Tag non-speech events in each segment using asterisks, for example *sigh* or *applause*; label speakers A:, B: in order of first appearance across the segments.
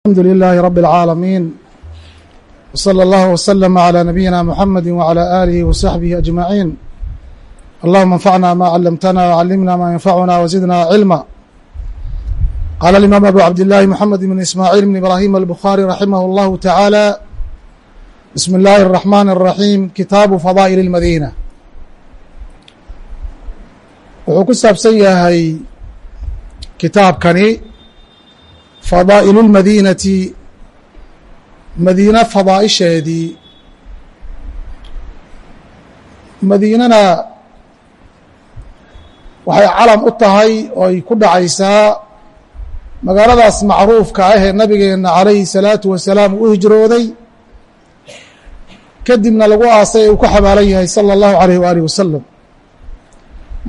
A: alxamdu lilaahi rabi اlcaalamiin wslى اllah wslm عlى nabiyina mxamedi wعlى alihi wsaxbihi ajmaciin allahuma anfacna ma calamtana wcalimna ma yanfacuna wzidna cilma qaala alimaam abu cabdillahi mxamed bn ismaaciil bn ibrahim albukhaari raximah اllahu taعaalى bismi اllahi الraxman الraxiim kitaabu fadaa'il اlmadina wuxuu ku saabsan yahay kitaabkani fadaa'ilu اlmadiinati madiina fadaa'isheedii madiinana waxay calam u tahay oo ay ku dhacaysaa magaaladaas macruufka ah ee nabigeenna calayhi salaatu wasalaam uu u hijrooday kadibna lagu aasay ee uu ku xabaalan yahay salى اllahu alayh waalih wasalam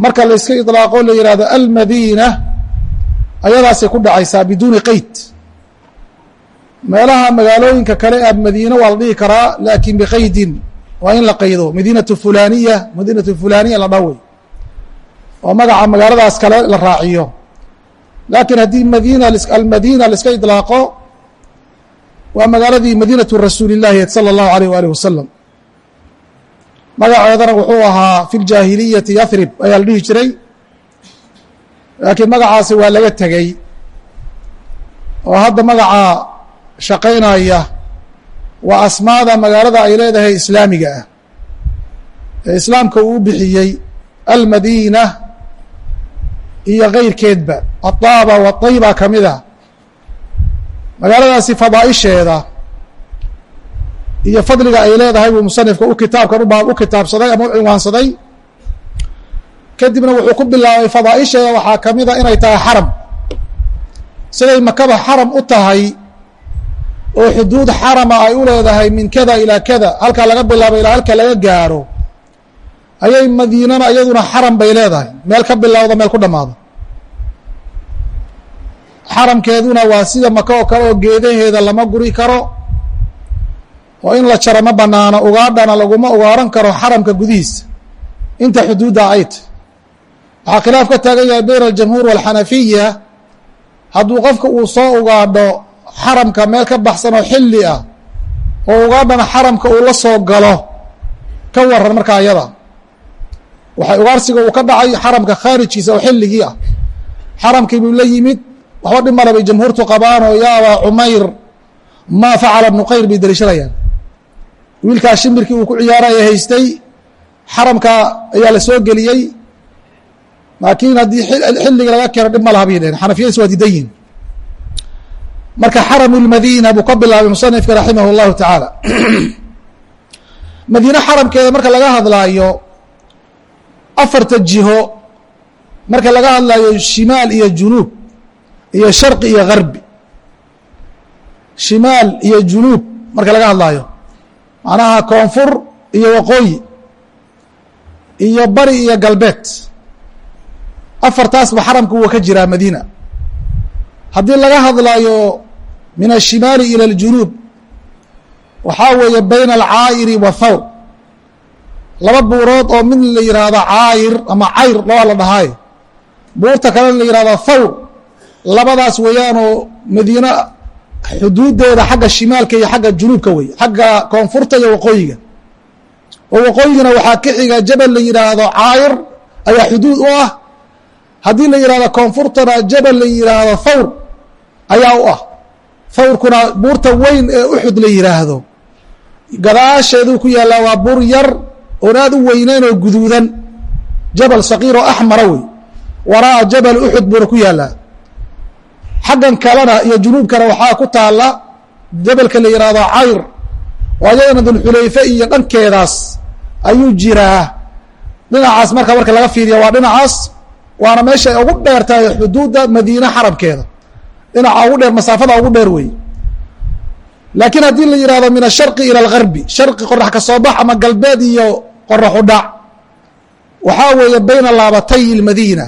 A: marka la iska iطlaaqo la yihahdo almadiina ayadaasay ku dhacaysaa biduuni qeyd meelaha magaalooyinka kale ee madiine waa la dhihi karaa laakiin biqaydin waa in la qaydo. Madiinatu fulaniya madiinatu fulaniya la dhawey oo magaca magaaladaas kale la raaciyo. Laakiin haddii madiina almadiina la iska idlaaqo waa magaaladii madiinatu rasuuli illaahi salى اllahu alayh waalih wasalam magaceedana wuxuu ahaa fi ljaahiliyati yathrib ayaa la dhihi jiray laakiin magacaasi waa laga tegey. Oo hadda magaca shaqaynaya waa asmaada magaalada ay leedahay islaamiga ah. Ee islaamka uu bixiyey almadiina iyo keyrkeedba adaaba waطayba ka mid a magaaladaasi fadaa'isheeda iyo fadliga ay leedahay buu musanifka u kitaabkan u kitaabsaday ama u cinwaansaday kadibna wuxuu ku bilaabay fadaa'isheeda waxaa ka mid a inay tahay xaram. Siday makaba xaram u tahay oo xuduud xarama ay u leedahay min kada ilaa kada halkaa laga bilaabo ilaa halka laga gaaro ayay madiinana iyaduna xaram bay leedahay. Meel ka bilowda meel ku dhammaado xaramkeeduna waa sida maka oo kale oo geedaheeda lama guri karo oo in la jaro ma banaano ugaadhana laguma ugaaran karo xaramka gudihiisa. Inta xuduudda ay tahy waxaa khilaaf ka taagan yahay bayna aljamhuur walxanafiya. Hadduu qofka uu soo ugaadho xaramka meel ka baxsan oo xilli ah oo ugaadhana xaramka uu la soo galo ka waran markaa ayada. Waxay ugaarsiga uu ka dhacay xaramka khaarijkiisa oo xilligii ah. Xaramkii buu la yimid waxba dhib male bay jamhuurtu qabaan oo yaa abaa cumayr maa facala nuqayr bay deliishanayaan wiilkaa shimirkii uu ku ciyaaraya haystay xaramka ayaa la soo geliyey laakiin haddii xilliga laga keeno dhib ma laha bay dhaheen xanafiyadiis waa diidan yihiin marka xaramu lmadiina buu ka bilaabay musanifka raximah اllahu tacaala. *clears throat* Madiine xaramkeeda marka laga hadlaayo afarta jiho marka laga hadlaayo shimaal iyo junuub iyo sharqi iyo garbi shimaal iyo junuub marka laga hadlaayo. Macnaha koonfur iyo waqooyi iyo bari iyo galbeed afartaasba xaramka waa ka jiraa madiina. Haddii laga hadlayo min ashimaali ila aljunuub waxaa weeye bayna alcaayiri wa thawr laba buurood oo mid la yihaahdo caayir ama cayr labaa la dhahaay buurta kalena la yihahdo thawr labadaas weeyaanoo madiina xuduudeeda xagga shimaalka iyo xagga junuubka wey xagga koonfurta iyo waqooyiga. Oo waqooyigana waxaa ka xiga jabal la yidhaahdo caayir ayaa xuduud u ah haddii la yihahdo koonfurtana jabal la yidhaahdo thawr ayaa u ah. Thawrkuna buurta weyn ee uxud la yidhaahdo gadaasheeduu ku yaallaa waa buur yar oon aad u weyneyn oo guduudan. Jabal saqiir oo axmara wey. Waraa jabal uxud buuna ku yaallaa xaggan kalena iyo junuubkana waxaa ku taalla jabalka la yidhaahdo cayr. Oo ayadana dulxulayfe iyo dhankeedaas ayuu jiraa. Dhinacaas marka marka laga fiiriya waa dhinacaas waana meesha ay ugu dheertahay xuduudda madiine xarabkeeda. Dhinaca ugu dheer masaafada ugu dheer weeye. Laakiin haddii la yidhahdo min ashari ila algarbi shari qorax ka soo bax ama galbeed iyo qoraxu dhac. Waxaa weeye bayna laabatay almadiina.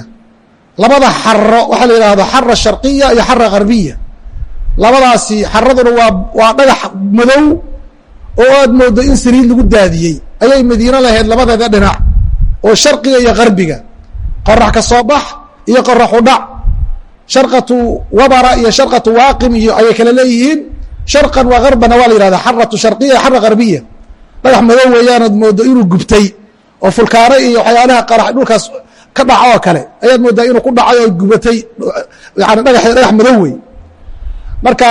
A: Labada xaro waxaa la yidhahdo xara sharqiya iyo xara garbiya labadaasi xaraduna waa waa dhagax madow oo aad moodo in saliid lagu daadiyey. Ayay madiine lahayd labadeeda dhinac oo sharqiga iyo garbiga qorax ka soo bax iyo qorax u dhac. Sharqatu wabara iyo sharqatu waaqim iyo ayay kala leeyihiin. Sharqan wa garbana waa la yihahda xaratu sharqiya xara garbiya dhagax madow weeyaanood moodo inuu gubtay oo fulkaare iyo waxyaalaha qarax dhulkaas ka dhaca oo kale. Ayaad moodaa inuu ku dhacay oo gubatay yani dhagax dhagax madow wey marka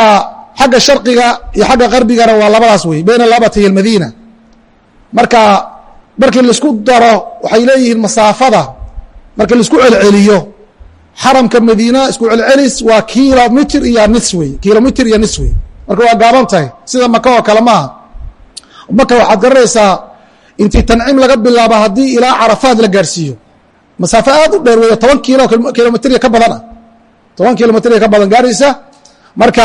A: xagga sharqiga iyo xagga garbigana waa labadaas wey bayna labatihi almadiina. Marka markii la isku daro waxay leeyihiin masaafada markii la isku celceliyo xaramka madiina isku celcelis waa kilomitr iyo nis kilomitr iyo nis marka waa gaaban tahay sida maka oo kale maaha maka waxaad garanaysaa intii tanciim laga bilaabo haddii ilaa carafaad la gaarhsiiyo masaafo aad u dheer weeyo toban kilo kilomitr ka badan ah toban kilomitr ka badan gaaraysa marka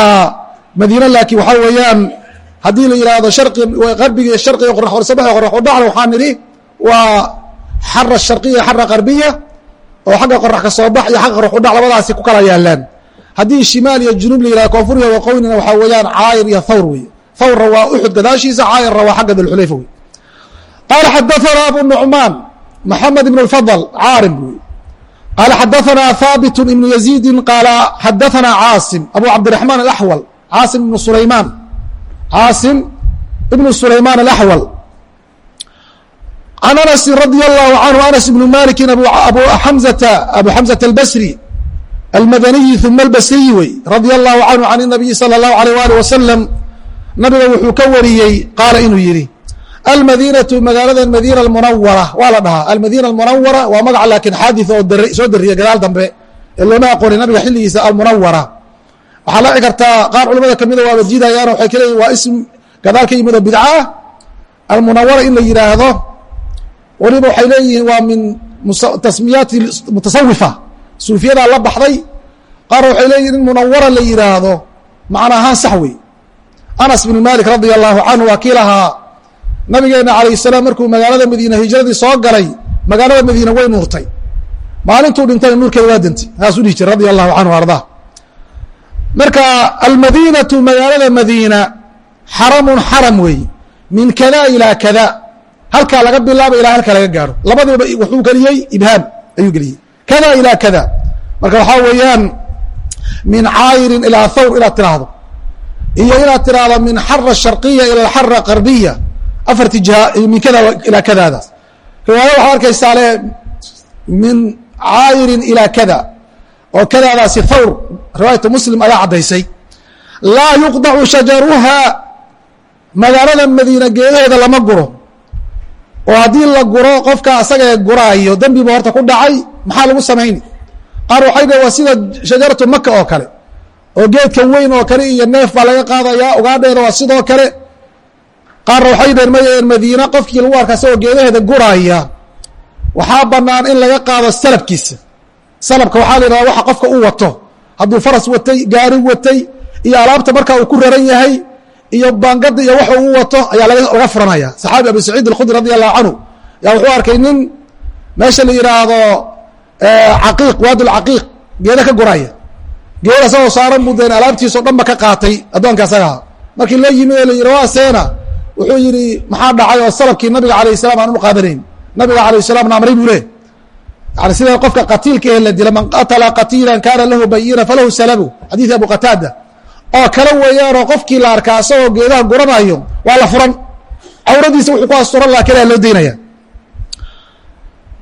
A: madiina laakiin waxaa weeyaan haddii la yihahdo shari qarbiga sharqiga qorax horsabaxa qorax udhacda waxaa nidhi waa xara sharqiya xara qarbiya oo xagga qorax ka soo bax iyo xagga qorax udhac labadaasi ku kala yaalaan haddii shimaal iyo junub la yihahdo koonfuriya waqoynina waxaa weeyaan caayir iyo fawr wey fawrra waa uxud gadaashiisa caayirra waa xagga dilxulayfa wey qaala xadaanaa abu nucmaan maxamed ibn اlfadl caarim wey qaala xadaanaa haabit ibnu yaziidin qaala xadaanaa caasim abu cabdiraxmaan alaxwal caasim ibnu sulaymaan. Caasim ibnu sulaymaan alaxwal can anasin radia allahu canhu anas ibnu malikin abu xamzata albasri almadaniyi uma albasriyi wey radia allahu canhu can inabiyi sala allahu alayh alih wasalam nabiga wuxuu ka wariyey qaala inuu yidhi almadiinatu magaalada madiina almunawara waa la dhahaa almadiina almunawara waa magac laakiin xaadis oo soo dariya gadaal dambe ee looma aqoonay nabiga xilligiisa almunawara waxaa la dhici kartaa qaar culamada ka mida waaba jiidayaan waxay ka leeyiin waa ism gadaalka yimid oo bidca ah almunawara in la yidhaahdo weliba waxay leeyihiin waa min tasmiyaati mutasawifa suufiyadaa la baxday qaar waxay leeyihiin in munawara la yidhaahdo macna ahaan sax wey anas bn malik radia allahu canhu waa kii nabigeena alayh salaam markuu magaalada madiina hijradii soo galay magaalada madiina way nuurtay. Maalintuu dhintayna nuurkeeda waa dentay saasuu dhihi jira radia allahu canhu ardaa marka almadinatu magaalada madiina xaramun xaram weey. Min kada ilaa kada halkaa laga bilaabo ilaa halkaa laga gaaro. Labadiiba wuxuu geliyey ibhaam ayuu geliyey. Kada ilaa kada. Marka waxaa weeyaan min caayirin ilaa thawr inaad tiraahdo iyo inaad tiraahdo min xara sharqiya ila xara qarbiya afarti jiha min kada ilaa kadaadaas. Riwaaya waxaad arkaysaa le min caayirin ilaa kada. Oo kadaadaasi thawr riwaayatu muslim ayaa caddaysay. Laa yuqdacu shajaruha magaalada madiina geedaheeda lama guro oo haddii la guro qofka asagae guraayo dembiba horta ku dhacay maxaa lagu samayni? Qaar waxay dhah waa sida shajaratu maka oo kale oo geedkan weyn oo kale iyo neef baa laga qaadayaa ugaadheeda waa sidoo kale. Qaarna waxay dhaheen maya madiina qofkii lagu arka asagoo geedaheeda guraaya waxaa banaan in laga qaado salabkiisa. Salabka waxaa la yidhahda waxa qofka u wato hadduu faras watay gaari watay iyo alaabta markaa uu ku raran yahay iyo baangada iyo waxa uu wato ayaa laga furanaya. Saxaabi abi saciid alkhudri radi allahu canhu yaa wuxuu arkay nin meesha la yidhaahdo caqiiq waadi geeda ka guraya. Geeda asagoo saaran buu deen alaabtiisao dhan ba ka qaatay addoonka asagaha markii loo yimid oo la yidhi waa seena wuxuu yidhi maxaa dhacay oo salabkii nabiga alayh salam aan u nabiga alayh salam na amray buu le yani sida qofka qatiilka ee la dila man qatala qatiila kaana lahu bayina falahu salabu. Xadiid abu qataada oo kale weeyaanoo qofkii la arkaa asagoo geedaha guranayo waa la furan. Cawradiisa wuxuu ku asturan laha keliya loo daynaya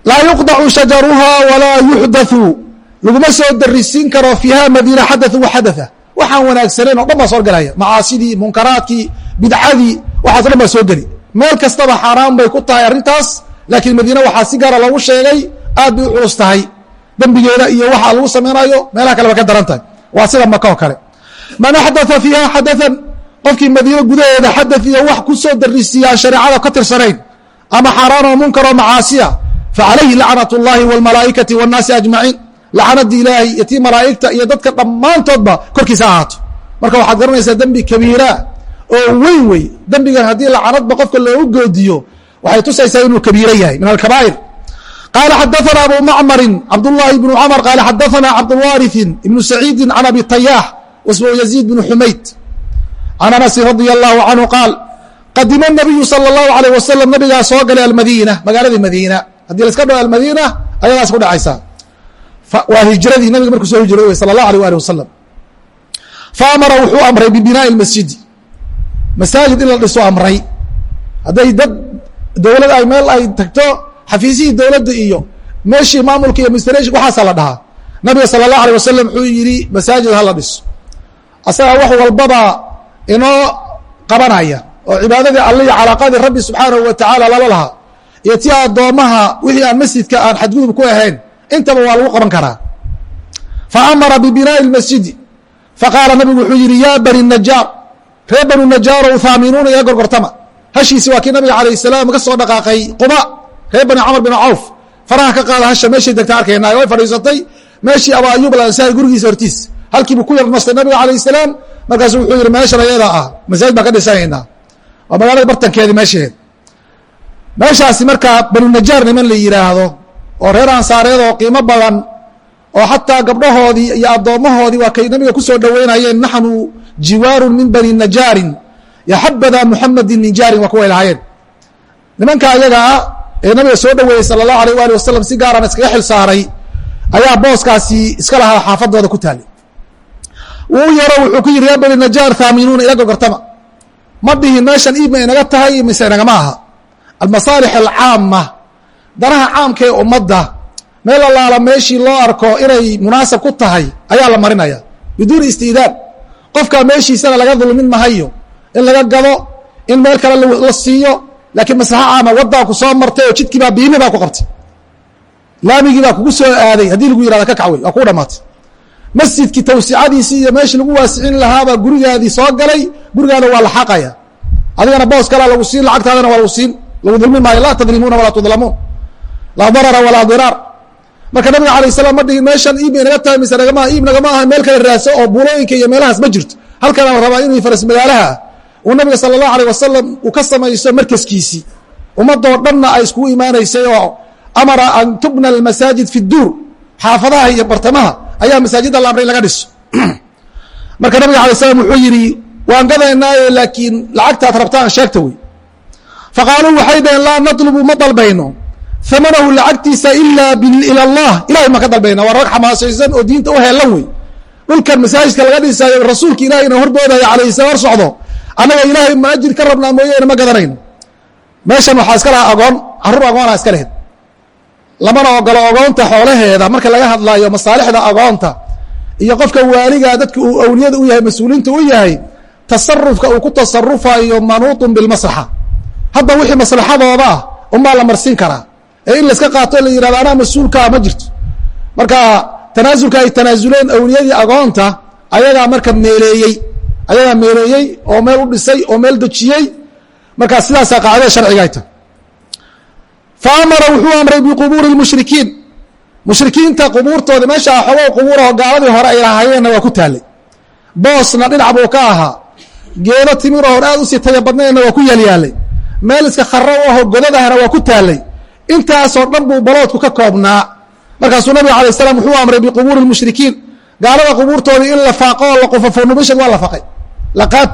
A: laa yuqdacu shajaruha walaa yuxdathu. Laguma soo darisiin karo fiiha madiina xadathu waxadatha waxaan wanaagsaneyn o dhan baa soo galaya. Macaasidii munkaraadkii bidcadii waxaas dhan baa soo geli. Meel kastaba xaaraan bay ku tahay arrintaas laakiin madiine waxaa si gaara loogu sheegay aad bay u culus tahay. Dembigeeda iyo waxa lagu samaynayo meelaha kale ba ka daran tahay. Waa sida maka oo kale man axdatha fiiha xadathan qofkii madiine gudaheeda xadath iyo wax ku soo darisiiya aan shareecada ka tirsanayn ama xaaraan oo munkar oo macaasiya facalayhi lacnat اllahi wاlmalaa'ikati wاnnaasi ajmaciin lacanadii ilaahay iyo tii malaa'igta iyo dadka dhammaantoodba korkiisa ahaato marka waxaad garanaysaa dembi kabiira oo weyn wey dembigan haddii lacanadba qofka loogu goodiyo waxay tusaysaa inuu kabiiro yahay min alkabaa'ir qaala xadaثana abu macmarin cabdullahi bnu cmr qaala xadaثana cabdulwariثin ibnu saciidi can abi tayaax wasmhu yaziid bnu xumayd can anasin radi allahu canhu qaal qadima الnabiyu salى اllahu alيyh wasalam nabigaa soo galay almadiina magaaladii madiina haddii la iska dhaho almadiina ayadaas ku dhacaysaa waa hijradii nabiga markuu soo hijrooy sala allah alيh ali wasalam faamara wuxuu amray bibinaaءi اmasjidi masaajid in la dhiso amray hadday dad dowlad ay meel ay tagto xafiisihii dowladda iyo meeshii maamulka iyo administration waxaasa la dhahaa nabiga salى الlah alيه wasalam wuxuu yidhi masaajid hala dhiso asagaa wax walbaba inoo qabanaya oo cibaadadii alle iyo calaaqadii rabbi subxaanahu wa tacaala lala lahaa iyo ti addoommaha wixii aan masjidka aan xadgudub ku ahayn intaba waa lagu qaban karaa. Fa amara bibinaaءi اmasjidi faqaala nabigu wuxuu yidhi ya bani najaar reer banu najaarow haaminuuna iga gorgortama. Hashiisi waa kii nabiga alayh salaam ka soo dhaqaaqay quba reer bani camr bin cawf. Faraha ka qaada hasha meeshay degta arkayna way fadhiisatay meeshii aba ayub alansaari gurigiisa hortiis halkiibuu ku yar nastay nabiga alayh salaam. Markaasu wuxuu yihi meeshan ayada ah masaajid baan ka dhisanaynaa waa magaalada bartankeedi meesheed. Meeshaasi markaa banu najaar niman la yidhaahdo oo reer ansaareed oo qiimo badan oo xataa gabdhahoodii iyo addoommahoodii waa kay nabiga ku soo naxnu jiwaarun min bani najaarin yaxabada muxamedin nijaarin waa kuway lahaayeen. Nimanka ayaga ah ee nabiga soo dhoweeyey sala allahu alayh waali wasalam si gaarana iskaga xil saaray ayaa booskaasi iska lahaa xaafadooda ku taalay wuu yaro wuxuu ku yidhi yaa bani najaar haaminuuna ila gogortama ma dhihin meeshan iibma inaga tahay mise inagama aha. Almasaalix alcaama danaha caamka ee ummadda meel allaala meeshii loo arko inay munaasab ku tahay ayaa la marinaya. Biduuni istiidaan qofkaa meeshiisana laga dulmin mahayo in laga gado in meel kale la siiyo laakiin maslaxa caama waddaa ku soo martay oo jidkii baa biimi baa ku qabtay. Laamigii baa kugu soo aaday haddii lagu yihahda ka kacwey waa kuu dhamaatay masjidkii tawsicadiisii iyo meeshii lagu waasicin lahaabaa gurigaadii soo galay gurigaada waa la xaqaya. Adigana boos kalaa lagu siin lacagtaadana waa lagu siin. Lagu dulmin maayo laa tadlimuuna walaa tudlamuun. Laa darara walaa diraar marka nabiga alayh salaam ma dhihin meeshan iib inaga tahay mise nagama iib nagama aha meel kale raaso oo buulooyinka iyo meelahaas ma jirto. Halkana la rabaa inuu faras magaalaha uu nabiga sala allahu alayh wasalam uu ka samayso markaskiisii. Ummadoo dhanna ay iskugu imaanaysay oo amara an tubna almasaajid fi duur xaafadaha iyo bartamaha ayaa masaajidda la amray in laga dhiso. *clears throat* Marka nabiga alay slam wuxuu yidhi waan gadaynaaye laakiin lacagtaad rabtaan sheegta wey faqaaluu waxay dhaheen laa natlubu ma dalbayno. Amanahu lacagtiisa ilaa ila allah. Ilahay maan ka dalbayna waa rag xamaasaysan oo diinta u heelan wey dhulkan masaajidka laga dhisaayo rasuulka ilahayna horboodaya alayh sala hor socdo. Annaga ilaahay ma ajir ka rabnaa mooyeene ma gadanayno. Meeshan waxaa iska lahaa agoon carruur agoonaa iska lehed lamana ogolo ogoonta xoolaheeda. Marka laga hadlaayo masaalixda agoonta iyo qofka waaligaa dadka uu awliyada u yahay mas'uuliinta u yahay tasarufka uu ku tasarufayo manuutun bilmaslaxa. Hadda wixii maslaxadooda ah umaa la marsiin karaa. Ee in layska qaato la yihahdo anaa mas'uulkaa ma jirto. Marka tanaasulka ay tanaasuleen awliyadii agoonta ayagaa marka meeleeyey. Ayagaa meeleeyey oo meel u dhisay oo meel dejiyey. Marka sidaasaa qaacdada sharciga ay tahay fa amara wuxuu amray biqubuuri mushrikiin mushrikiinta qubuurtooda meesha xogow qubuuraho gaaladii hore ay lahaayeenna waa ku taalay boosna dhinac buu ka ahaa geedo timirahoon aad u sii taya badnaydna waa ku yaalyaalay meel iska kharo u aho godadahna waa ku taalay intaasoo dhan buu baloodku ka koobnaa markaasuu nabiga alay slam wuxuu amray biqubuuri mushrikiin gaalada qubuurtoodii in la faaqo oo la qofofo nubishad waa la faqay laqad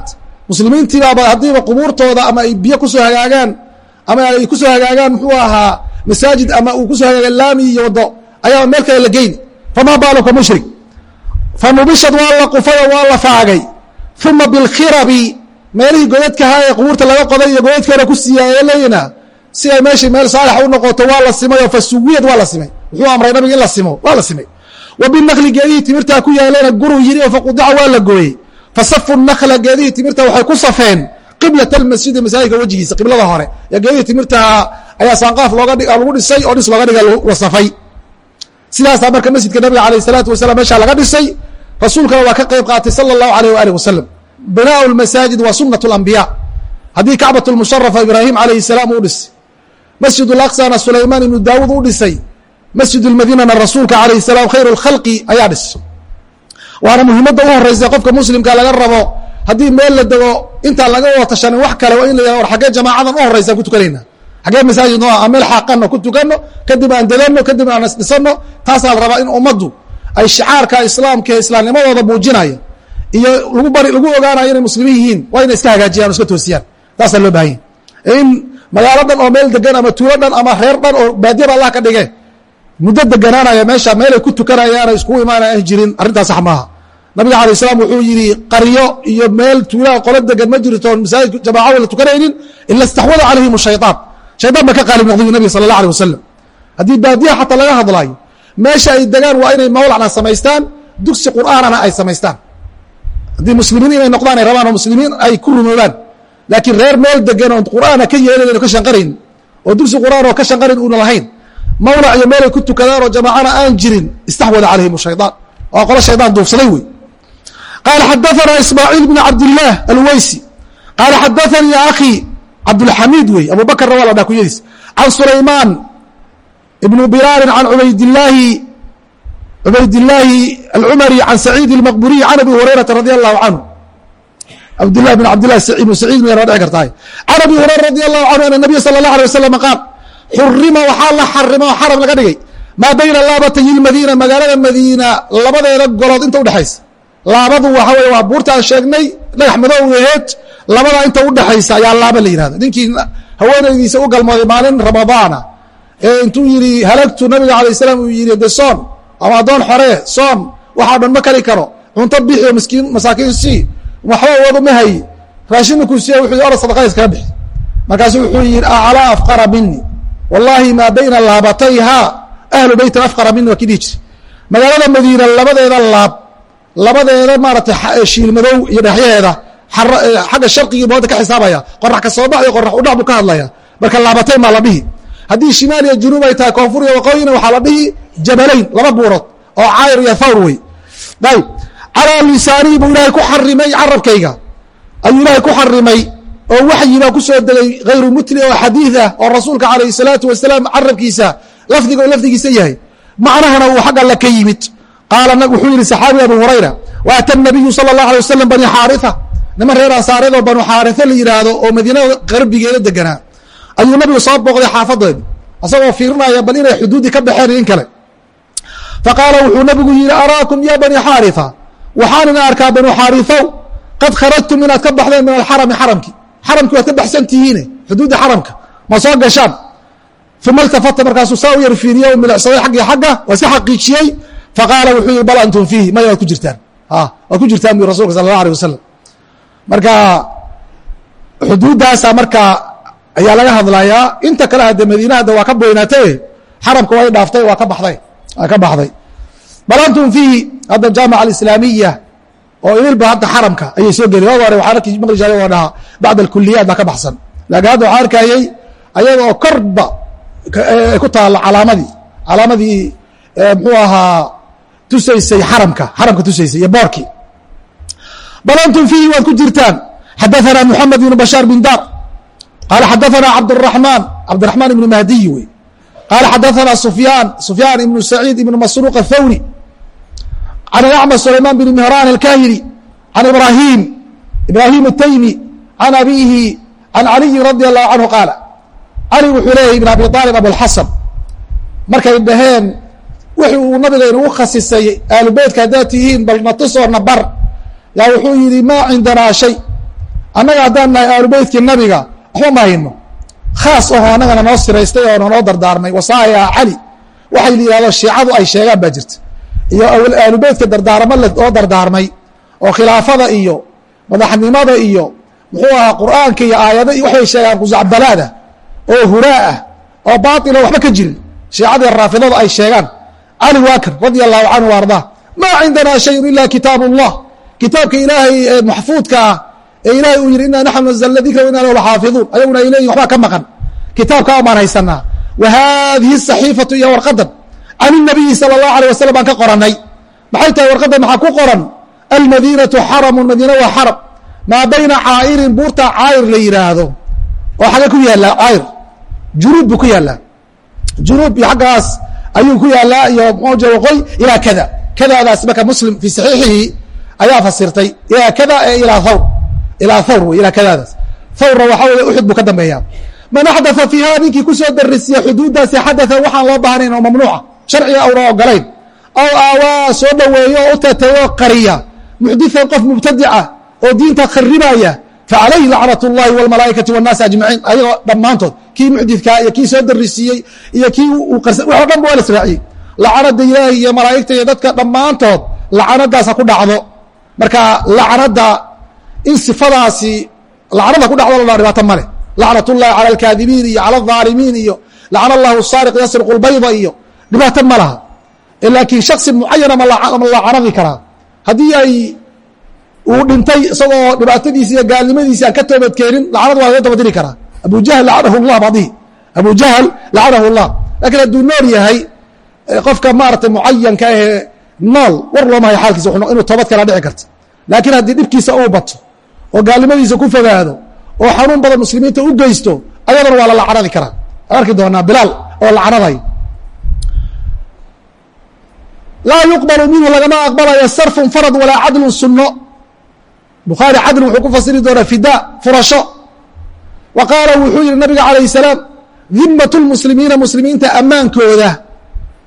A: muslimiintiibaaba haddiiba qubuurtooda ama ay ku soo hagaagaan ama ay ku soo hagaagaan muxuu ahaa masaajid ama uu ku soo hagaaga laami iyo wado ayaaba meel kale la geyni famaa baaluka mushrik. Fa nubishad waa la qufayo waa la faagay. Uma bilkhirabi meelihii godadkahaa ee qubuurta laga qoday iyo godadkii hore ku siiyaayeeleyna si ay meeshii meel saalixa u noqoto waa la simay oo fasuwiyad waa la simay. Wuxuu amray nabiga in la simo? Waa la simay. Wa geedihii timirtaa ku yaalena guruu yiri oo faqudica waa la gooyey. Fasafu nakla geedihii timirta waxay ku safeen qibla masjid masaajidka wejigiisa qiblada hore. Y geedii timirta ayaa saanqaaf lagu dhisay oo dhis loga dhiga la safay. Sidaasaa marka masjidka nabiga alayh salaatu wasalam meeshaa laga dhisay rasuulkana waa ka qayb qaatay sala allahu alayh waalih wasalam binaau lmasaajid waa sunat lambiya haddii kacbat lmusharafa ibraahim alayhi salaam uu dhisay masjid laqsana sulaymaan ibnu daawuud u dhisay masjid lmadiinana rasuulka alayh salaam khayr lkhalqi ayaa dhisay. Waana muhimadda u horeysa qofka muslimka laga rabo haddii meel la dego intaan laga wada tashanin wax kale waa jamaacadan u horeysa ku tukanayna. Xaggee masaajid noo ah meel xaaqano ku tukano kadib aan dadano kadib aan isdhisano taasaa la rabaa in ummaddu ay shicaarka islaamka islaamnimadooda muujinaya iyo lagu bari lagu ogaanayo inay muslimiin yihiin waa inay iska hagaajiyaan o iska toosiyaan. Taasaa loo bahanya in magaalo dhan oo meel degan ama tuulo dhan ama reer dhan oo baadiyaba allah ka dhige muddo deganaanaya meesha meelay ku tukanayaan iskugu imaanaya jirin arrintaas sax maaha nabiga alay slam wuxuu yidhi qaryo iyo meel tuulaha qolo degan ma jirtoon masaajidku jamaaca la tukanaynin ila istaxwada calayhim shayaan shayaan ba ka qaalib noqdayu nabiga sala alla alih wasalam haddii baadiya xataa laga hadlaayo meesha ay degaan waa inay mawlacna samaystaan dugsi qur'aanana ay samaystaan. Haddii muslimiin inay noqdaan ay rabaan oo muslimiin ay ku rumoobaan laakiin reer meel degan oon qur'aana ka yeelanayn o ka shanqarayn oo dugsi qur'aan oo ka shanqarin uuna lahayn mawlac iyo meel ay ku tukadaan oo jamaacana aan jirin istaxwada calayhim shayaan waa qolo shayaan duufsaday wey qaala xadaثana ismaaciil bn cabdillaah alweysi qaala xadaثanii akhi cabdulxamiid wey abu bakrna waa la dhaa kuyadiis can sulaymaan ibn bilaalin can ubaydilaahi cubaydillaahi alcumari can saciid اlmaqburiy can abi hurayrata radi allahu canhu cabdlah bn cabdilah ibn saciid maya waa dhici kartahay can abi hurayra radi allahu canhu ana nabiya sala اlah alيه wasalam qaal xurima waxaa la xarima oo xaram laga dhigay maa bayna laabatay اlmadiina magaalada madiina labadeeda golood inta udhexaysa laabadu waxa wey waa buurta sheegnay dhagax madow aheed labada inta udhexaysa ayaa laaba la yihahda ninkii haweenaydiisa u galmooday maalin ramadaana ee intuu yidhi halagtu nabiga alay slam uu yidhi de soon ama addoon xoree soon waxaa dhan ma kari karo. Cunto bixi miskiin masaakiin sii. Waxba wadu ma hayi. Raashininkuu siiya wuxuu yidhi orod sadaqada iskaga bixi. Markaasu wuxuu yidhi aclaa afqara mini wallaahi maa bayna laabatayhaa ahlu beytin afqara mini waa jiri magaalada madiina labadeeda laab labadeeda maaratay shiilmadow iyo dhexyaheeda xagga sharqigii mooda ka xisaabaya qorax ka soo bax iyo qorax udhac buu ka hadlaya. Marka laabatay maa la dhihi? Haddii shimaal iyo junuub ay tahay koonfur iyo waqooyina waxaa la dhihi jabalayn laba buurood oo cayr iyo thawr wey. Ayb calaa lisaanii buu ilaahay ku xarimay carabkayga. Ayuu ilaahay ku xarimay oo waxyi baa ku soo degay hayru mutli oo xadiid ah oo rasuulka calayh salaatu wasalaam carabkiisa lafdiga oo lafdigiisa yahay. Macnahana uu xagg alle ka yimid qaala wuxuu yihi saxaabi abu hurayra wa ata nabiyu sala اllah alay wasalam bani xaaria niman reer ansaareed oo banu xaaria la yidhaahdo oo madiinada qarbigeeda deganaa ayuu nabigu soo booqday xaafadeedi asagoo fiirinaya bal inay xuduudi ka baxeen in kale faqaala wuxuu nabigu yihi araakum ya bani xaaria waxaan ina arkaa banu xaariow qad kharajtum inaad ka baxdeen min alxarami xaramki xaramki waad ka baxsan tihiine xuduudda xaramka ma soo gashaan uma iltafata markaasuu saa u yar fiiriye u milicsaday xaggii xagga waa iska xaqiijiyey faqaala wuxuu yihi bal antum fiihi maya waad ku jirtaan waad ku jirtaan bu rasulka sala allah alيه wasalam marka xuduuddaasa marka ayaa laga hadlayaa inta kale hadde madiina hadda waa ka boynaatay xaramka way dhaaftay waa ka baxday waa ka baxday bal antum fiihi hadda jaamica alislaamiya oo idilba hadda xaramka ayay soo geli waag hore waxaan arki maqli jiray oo dhahaa bacd alkuliyaat baa ka baxsan laakiin hadda waxaan arkayey ayaga oo korba ku taalla calaamadii calaamadii muxuu ahaa tusaysay xaramka xaramka tusaysay iyo boorkii bal antum fiihi waad ku jirtaan. Xadaanaa moxamed ibnu bashaar bin dar. Qaala xadaanaa cabdاraxmaan cabdiraxmaan ibnu mahdiyi wey. Qaala xadaanaa sufyaan sufyaan ibnu saciid ibnu masruuq athawni can alacma sulaymaan bn mihraan alkahili can ibrahim ibraahim ataymi can abiihi can caliyin radi allahu canhu qaala. Cali wuxuu leeyahy ibn abi aalib abulxasan markay dhaheen wixi uu nabiga inugu khasisay aalu beytka haddaad tihiin bal natusoo na bar. Yaa wuxuu yidhi maa cindanaa shay. Annaga haddaan nahay aalu beytkii nabiga waxba ma hayno. Khaas aho annagana noo siraystay oo noo dardaarmay. Wasaaya cali. Waxay la yidhahdo shiicadu ay sheegaan baa jirta. Iyo aalu beytka dardaarmo oo dardaarmay oo khilaafada iyo madaxnimada iyo muxuu ahaa qur'aanka iyo aayada waxay sheegaan qusacbalaada oo huraa ah oo baailo waxba ka jirin. Shiicadii raafidada ay sheegaan cali waakir radia allahu canhu wa ardaa maa cindanaa shayun ila kitaab اllah kitaabka ilaahay ee maxfuudka ah ee ilahay uu yihi ina naxnu nazlna dikra wa ina lahu laxaafiظuun ayaguna ay leeyihin waxbaa ka maqan kitaabka baan haysanaa wa hadihi الصaxiifatu iyo warqadan can الnabiyi salى الlahu alيه wasalam baan ka qoranay maxay tahay warqadan maxaa ku qoran almadiinaةu xaramu madiina waa xaram maa bayna caa'irin buurta caayir la yihaahdo oo xagga ku yaala cayr junuub buu ku yaalaa junuub iyo xaggaas ayuu ku yaalaa iyo mja waqooy ilaa kada kadadaas marka muslim fii saxiixihi ayaa fasirtay ilaa kada ee ilaa thawr ilaa thawr wey ilaa kadadaas thawrna waxaa wey uxud buu ka dambeeyaa man axdaa fiiha ninkii kusoo darisiya xuduuddaasi xadaa waxaan loo baahnayn oo mamnuuca sharciga awna ogolayn aw aawaa soo dhoweeyo oo u tateeyo qariya muxdian qof mubtadica oo diinta kharibaya facalayhi lacnat اllahi wاlmalaaikati wالnaasi ajmaciin ayagoo dhammaantood kii muxdidkaa iyo kii soo darisiiyey iyo kii wax o dhan ba waa la israaciyey lacanada ilaahi iyo malaa'igta iyo dadka dhammaantood lacanadaas ha ku dhacdo. Marka lacanada in sifadaasi lacanada ku dhacdo la dhibaato male lacnat ullahi cala alkaadibiin iyo cala alظaalimiin iyo lacana allahu saariq yasriqu lbayda iyo dhibaato ma laha. Laakiin shaksi mucayana ma lacanadi karaa haddii ay uu dhintay isagoo dhibaatadiisi iyo gaalnimadiisi aan ka toobadkeenin lacanad waa laga dabadiri karaa abu jahl lacanahu llah badihi abu jahl lacanahu llah lakiin hadduu nool yahay qofka maarata mucayanka ahee nool war looma hayo xaalkiisa inuu toobad kala dhici karto. Laakiin haddii dhibkiisa uu bato oo gaalnimadiisa ku fogaado oo xanuun badan muslimiinta u geysto ayadana waa la lacanadi karaa. Arki doonaa bilaal oo lacanaday laa yuqbalu minhu lagama aqbalayo sarfun farad walaa cadlun sunno. Bukhaari cadl wuxuu ku fasiri doonaa fida furasho wa qaala wuxuu yihi nabiga calayh salaam dimat lmuslimiina muslimiinta ammaankooda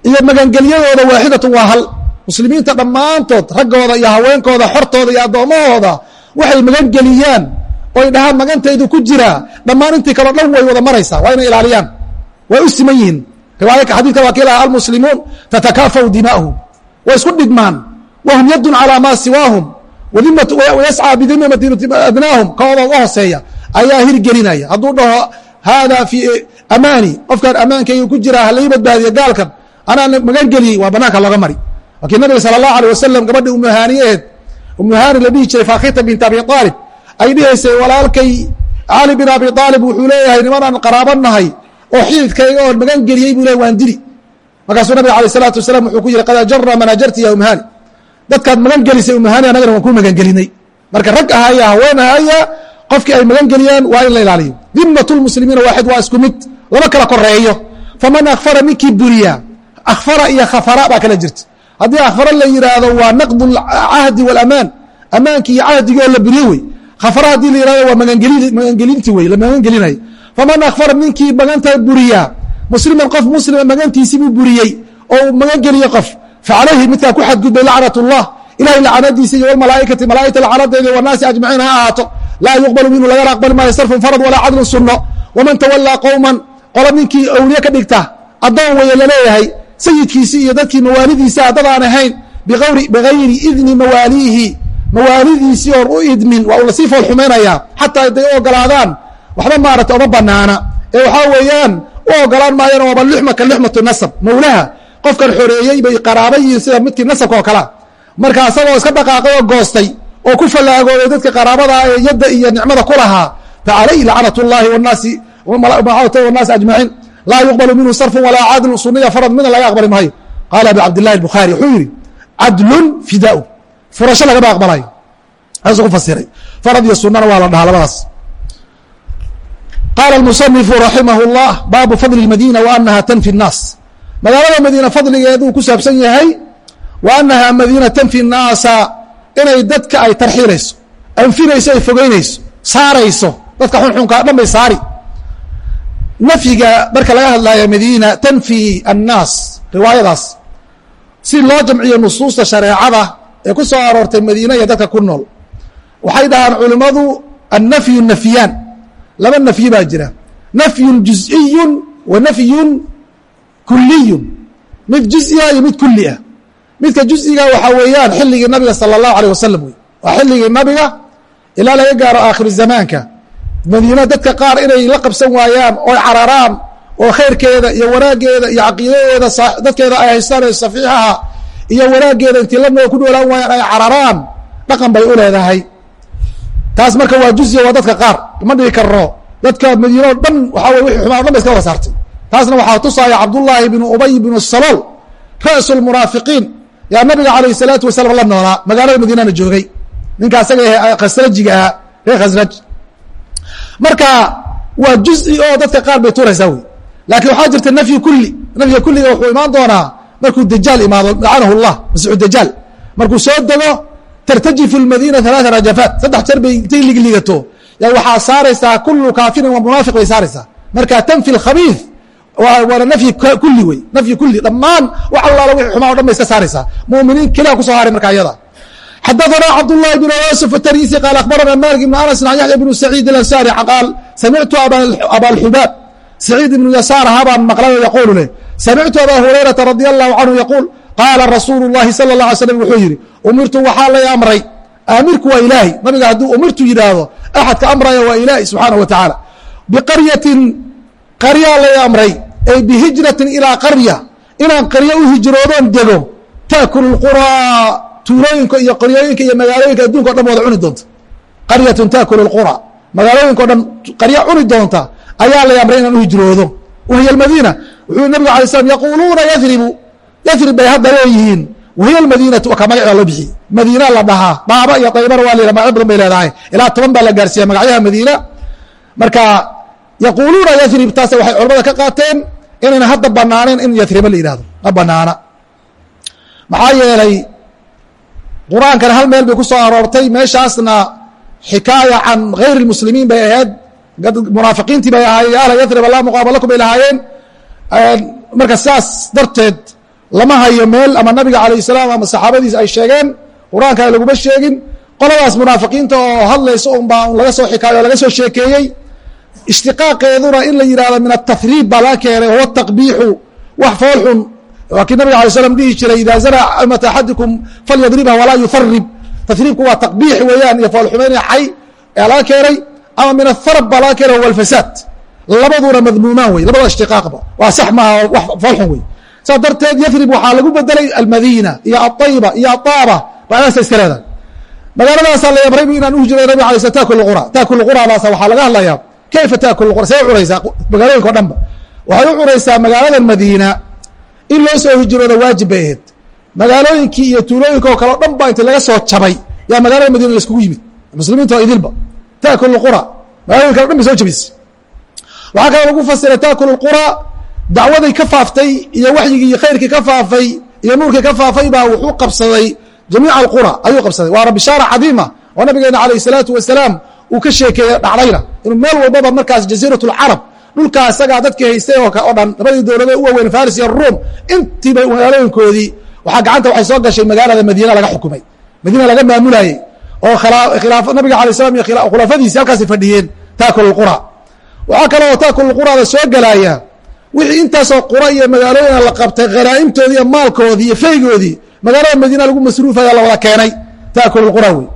A: iyo magangelyadooda waaxidatun waa hal. Muslimiinta dhammaantood raggooda iyo haweenkooda xortooda iyo addoommahooda waxay magangeliyaan. Oy dhahaan magantaydu ku jiraa dhammaan intii kaleo dhan way wada maraysaa waa inay ilaaliyaan. Way u siman yihiin. Riwaayaka xadidka waa kiilaha almuslimuun tatakaafaw dimaa'hum. Way isku dhigmaan. Wahum yadun calaa maa siwaahum. Wayascaa bidimimati adnaahum kooda uga hooseeya ayaa hirgelinaya. Hadduu dhaho haadaa fii amaani. Qofkaan ammaankayga ku jiraa halai badbaadiyo gaalkan. Anaa magangeliyey waa banaanka looga mari. Lakiin nabiga sala allahu alay wasalam gabadhii umuhaaniyeed umuhaani la dhihi jiray fakhita bint abi aalib ay dhihaysay walaalkay cali bin abi aalib wuxuu leeyahay nimanaan qaraabanahay oo xididkayga oon magan geliyey buu leey waan dili markaasuu nabiga alayh salaatu wasalam wuxuu ku yihi qad ajara man ajarti ya umhaani dadkaad magan gelisay umhaani annagana waan ku magangelinay. Marka rag ahaya haween ahaya qofkii ay magan geliyaan waa in la ilaaliyo. Dimat lmuslimiina waaxid waa isku mid. Lama kala koreeyo faman akfara ninkii buriya akfara iyo khafara baa kala jirta. Haddii akfara la yidhaahdo waa naqd cahdi walamaan amaankii iyo cahdigii oo la buriye wey. Khafara haddii la yihahdo waa magangelinti wey la magangelinayo faman akfara ninkii maganta buriya musliman qof muslima magantiisii buu buriyey oo magangeliye qof facalayhi midkaa ku xadgudbay lacnat اllah ilahay lacnadiisa iyo wlmalaaikati malaaigta lacnadeeda wanaasi ajmaciin ha ahaato laa yuqbalu minhu lagana aqbali maayo sarfun farad walaa cadlun sunno waman tawalaa qowman qola ninkii awliye ka dhigta addoon weeye la leeyahay sayidkiisii iyo dadkii mawaalidiisa dad aan ahayn bigayri idni mawaaliihi mawaalidiisii oon u idmin waa uu la sii fool xumaynayaa xataa hadday u ogolaadaan waxba maarata oma banaana ee waxaa weeyaan u ogolaan maayaan waaba luxmaka luxmatu nasab mawlaha qofkan xoreeyey bay qaraaba yihiin sida midkii nasabka oo kalea marka asagoo iska dhaqaaqay oo goostay oo ku fallaagooday dadka qaraabadaa ah yadda iyo nicmada ku lahaa fa calayh lacnat llaahi wnaas ajmaciin. Laa yuqbalu minhu sarfun walaa cadlu suniya farad midna laga aqbali maayo. Qaala abu cabdillahi bukhaari wuxuu yidhi cadlun fidaau. Furasho lagama aqbalayo saasuu ku fasiray. Farad iyo sunana waa la dhahaa labadaas. Qaala musanifu raximah llah baabu fadli اmadina waanaha tanfi اnaas magaalada madiina fadligeed ku saabsan yahay wa madiina tanfi naasa inay dadka ay tarxiilayso anfinayso ay fogeynayso saarayso. Dadka xunxunka dhan bay saari. Nafyiga marka laga hadlaayo madiina tanfi annaas riwaayadaas si loo jamciyo nusuusta shareecada ee ku soo aroortay madiina iyo dadka ku nool waxay dhahaan culimmadu annafyu nafyaan laba nafyi baa jira. Nafyun juz'iyun wa nafyun kuliyun mid juزiya iyo mid kuli ah midka juزiga waxaa weeyaan xilligii nabiga salى الlahu alيه wasalam wey waa xilligii nabiga ilaa laga gaaro aakhiru zamaanka madiina dadka qaar inay la qabsan waayaan oo cararaan oo khayrkeeda iyo wanaaggeeda iyo caqiidadeeda dadkeeda ay haystaan ee safiixaha iyo wanaaggeeda intii la noo ku noolaan waayaan ay cararaan dhaqan bay u leedahay taas marka waa juزya waa dadka qaar ma dhigi karno dadka madiina o dhan waxaa wey wixii xumaan o dhan ba iska wada saartay taasna waxaa tusaaya cabdullaahi bnu ubay bnu salool ra'su lmunaafiqiin yaa nabiga calayh salaatu wasalaam la noolaa magaalada madiinana joogay. Ninka asaga khasrajiga ahaa reer khasraj. Marka waa juzi oo dadka qaar bay tuuraysaa wey laakiin waxaa jirta nafyi kuli nafyiga kulliga wuxuu imaan doonaa markuu dajaal imaado lacanahu llah dajaal markuu soo dego tartajifu lmadiina halaaa rajafaat saddex jeer bay intay ligligato yaa waxaa saaraysaa kulu kaafirin wa munaafiq bay saaraysaa. Marka tanfi lkhabiif waana nafyi kuli wey nafyi kuli dhammaan wax allaala wixii xumaa o dhan bay iska saaraysaa muminiin keliya kusoo haray marka iyada xadaثna cabdالlahi بn yusuf الtarisi qaal akhbarana malik ibn anas an yaxya bn saciid اlansari qaal samictu abalxubaab saciid ibnu yasaar ahaabaan maqlayo yaquulu leh samictu abaa hurayrata radia allahu canhu yaquul qaala rasuulu llahi sala اllah alay slam wuxuu yidhi umirtu waxaa lay amray aamirku waa ilaahi nabiga hadduu umirtu yidhaahdo axadka amraya waa ilaahi subxaanaه wa tacaala biqaryatin qaryaa lay amray ay bihijratin ilaa qarya. Inaan qaryo u hijroodoon dego taakulu اlquraa tuulooyinka iyo qaryooyinka iyo magaalooyinka adduunka o dhan wada cuni doonta. Qaryatun taakulu اlqura magaalooyinka o dhan qarya cuni doonta ayaa lay amray inaan u hijroodo. Wahiy almadiina wuxuu nabigu alay slam yaquuluuna yadribu. Yadrib bay hadda leeyihiin wahiy almadiinatu ka magaceeda loo bixiyey. Madiina la dhahaa. Daaba iyo daybana waa la magacyo badan bay leedahay. Ilaa toban baa la gaarsiiya magacyaha madiina. Marka yaquuluuna yadrib taas waxay culamada ka qaateen inayna hadda banaaneen in yadriba la yidhahdo ma banaana maxaa yeelay qur'aankana hal meel bay ku soo aroortay meeshaasna xikaaya can gayri اlmuslimiin bay ahayd munaafiqiintii bay ahaayeen ahla yadrib laa muqaaba bay lahaayeen. Marka sidaas darteed lama hayo meel ama nabiga alayh salaam ama saxaabadiisa ay sheegeen qur'aankana laguma sheegin. Qoladaas munaafiqiinta oo hadlaysa un baa laga soo xikaayo o laga soo sheekeeyey ishtiqaaqeeduna in la yidhahdo min atahriib baa laga keenay huwa taqbiixu wax foolxun waa kii nabiga alay slam dhihi jiray ida zana amata axadikum falyadribha walaa yuharib tahriibku waa taqbiix weeyaan iyo foolxumeynaya xay ee laga keenay ama min atharb baa laga keenay huwa labaduna madmuumaan wey labada ishtiqaaqba waa sax maaha wax foolxun wey saas darteed yadrib waxaa lagu bedelay almadiina iyo aطayba iyo aaaba badaasa iska leedahay. Magaaladaasaa la amray inaan u hijray nabig alay sl taakul qura taakul quradaas waxaa laga hadlayaa kayfa taakul qura see u cunaysaa magaalooyinka o dhan ba waxay u cunaysaa magaalada madiina in loo soo hijrooda waajib bay ahayd magaalooyinkii iyo tuulooyinka oo kale o dhan ba inti laga soo jabay yaa magaalada madina laiskugu yimid muslimiinta oo idilba taakul qura magaloyinka o dhan bay soo jabisay waxaa kaloo lagu fasiray taakul qura dacwaday ka faaftay iyo waxyigii iyo khayrkii ka faafay iyo nuurkii ka faafay baa wuxuu qabsaday jamiica alqura ayuu qabsaday waana bishaara cadiima oo nabigeena calayh salaatu wasalaam uu ka sheekeeye dhacdayna. Inuu meel walbaba markaas jaziirat lcarab dhulkaa isagaa dadkii haystay oo dhan labadii dowladood u waaweyn faris iyo ruum intiiba magaalooyinkoodii waxaa gacanta waxay soo gashay magaalada madiina laga xukumay. Madiina laga maamulayey oo khilaafo nabiga alay slam iyo khulafadiisi halkaasi fadhiyeen taakul qura. Waxaa kaloo taakul qurada soo gelaya wixii intaasoo qura iyo magaalooyina la qabtay khanaa'imtoodii iyo maalkoodii iyo feygoodii magaalada madiina lagu masruufaya la wada keenay. Taakul qura wey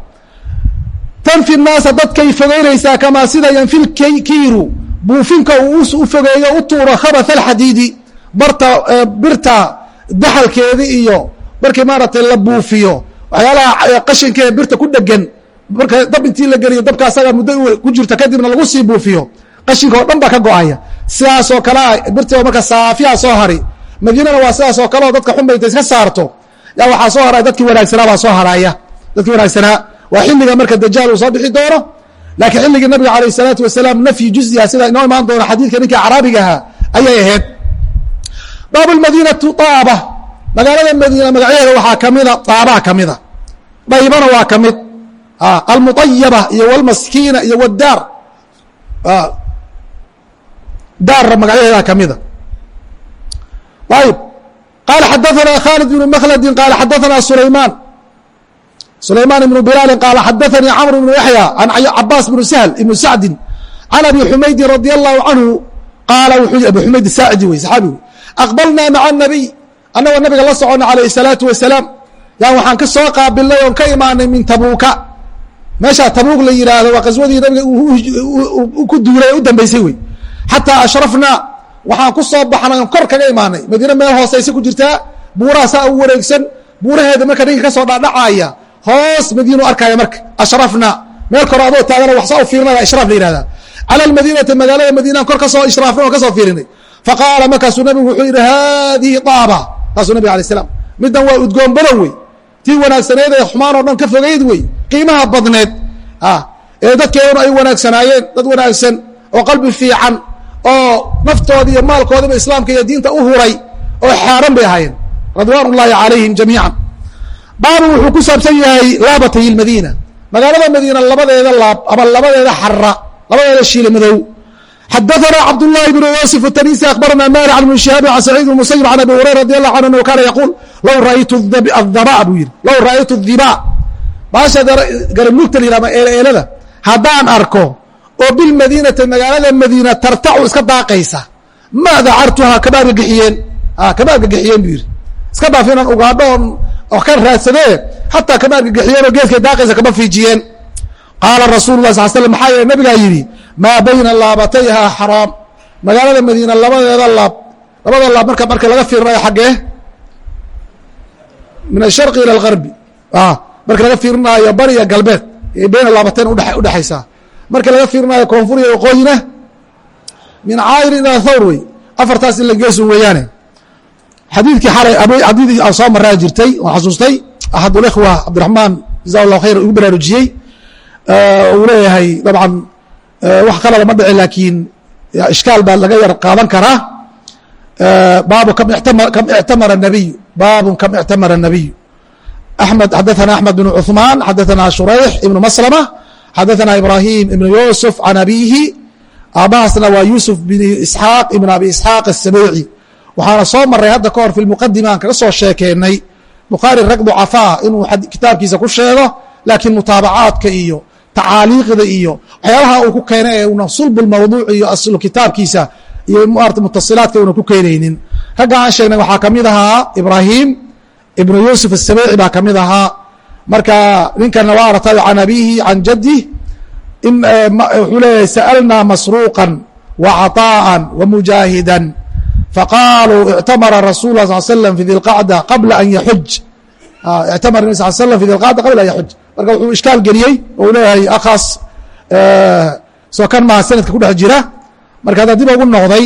A: tanfi naasa dadkay fogeynaysaa kamaa sida yanfil kiiru. Buufinka uu u fogeeyo u tuuro khabath alxadiidi barta birta daxalkeedi iyo markii maaragtay la buufiyo. Waxyaalaha qashinka ee birta ku dhegan marka dab intii la geliyo dabka muddo ku jirta kadibna lagu sii buufiyo. Qashinka oo dhan baa ka go'aya. Sidaasoo kalea birtii marka saafiyaa soo hari madiinana waa sidaasoo kaleo dadka xunba inta iska saarto. Yaa waxaa soo haraya dadkii wanaagsanaa baa soo haraya. Dadkii wanaagsanaa waa xilliga marka dajaal uu soo bixi doono laakiin xilligii nabiga alayh salaatu wasalaam nafyi juziha sida inoo imaan doona xadiidka ninka caraabiga ahaa ayay ahayd. Baabu madinatu aaba magaalada madiina magacyaheeda waxaa kamida aabaa kamida daybana waa ka mid almuayaba ah, iyo wlmaskiina iyo wdaar ah, daara magacyaheedaa kamida ayb qaala xadaanaa khaalid bnu makhladi qaala xadaanaa sulaymaan sulaymaan ibnu bilaali qaala xadaanii camr ibnu yaxya can cabaas bnu sahl ibnu sacdin can abi xumaydin radia allahu canhu qaala abi xumayd saacidi wey saxaabigu aqbalnaa maca anabiy annagoo nabiga la soconna calayhi salaatu wasalaam yaan waxaan ka soo qaabilnay oon ka imaanay min tabuuka meeshaa tabuuq la yidhaahdo waa qaswadii nabiga ku duulay u dambaysay wey xataa ashrafnaa waxaan ku soo baxnay kor kaga imaanay madiine meel hoosayse ku jirtaa buuraha saa u wareegsan buuraheeda marka ninka ka soo dhaadhacaaya hoos madiinu arkaya marka ashrafna. Meel kor adoo taagana wax saa u fiirinaya ishraaf la yihahda cala almadiinati magaalada madiinaan kor ka soo ishraafnay oo ka soo fiirinay faqaala markaasuu nabigu wuxuu yidhi haadihi daaba taasuu nabig alay slam middan waa udgoon badan wey. Tii wanaagsaneed ee xumaan oo dhan ka fogeyd wey. Qiimaha badneed. Ee dadkeeduna ay wanaagsanaayeen dad wanaagsan oo qalbi fiican oo naftoodi iyo maalkoodiba islaamka iyo diinta u huray oo xaaran bay ahaayeen. Radwaan calayhim jamiican baabu wuxuu ku saabsan yahay laabatay ilmadiina magaalada madiina labadeeda laab ama labadeeda xara labadeeda shiile madow wax ka raadsadee xataa kama argagixiyeen oo geedkay daaqaysa kama fiijiyeen. Qaala rasuulu lah sal slam maxaa yeele nabigaa yidhi maa bayna laabatayhaa xaraam. Magaalada madiina labadeeda laab labada laab marka marka laga fiirinayo xaggee min asharqi ila algarbi marka laga fiirinaayo bari iyo galbeed bayna laabatayn udhexaysaa marka laga fiirinaayo koonfur iyo waqooyina min caayir ilaa thawr wey afartaas ila geesun weeyaane xadiidkii xalay aan soo maraa jirtay oon xasuustay axad ulikhwa cabdiraxmaan jazaa allah khayr ugu baraarujiyey. Uu leeyahay dabcan wax kalada ma dhici laakiin ishkaal baa laga yar qaadan karaa. Baabu kam ictamara nabiyu baabun kam ictamara nabiyu amed xadaana axmed bn cuثmaan xadaana shurayx ibnu maslama xadaana ibraahim ibnu yuusuf can abiihi aabahaasna waa yuusuf bn isxaaq ibn abi isxaaq asabeeci waxaana soo maray hadda ka hor fi muqadima aan kaga soo sheekeennay. Bukhaari rag ducafaa inuu kitaabkiisa ku sheego laakiin mutaabacaadka iyo tacaaliiqda iyo waxyaalaha uu ku keenay ee una sulbulmawduuc iyo aslu kitaabkiisa iyo maarata mutasilaadka una ku keenaynin. Ragga aan sheegnay waxaa ka ahaa ibraahim ibnu yuusuf asabeeci baa ka ahaa. Marka ninkanna waa can abiihi can jaddi in eh, wuxuu leeyahay sa'alnaa masruuqan wa caطaa'an wa mujaahidan faqaaluu ictamara rasul la sal fi dilqacda qabla an yaxuj ictamara nabi sal slm fi dilqacda qabla an yaxuj marka wuxuu ishkaal geliyey oo leeyahay akhaas sokan maaha sanadka ku dhex jira markaasaa dib ugu noqday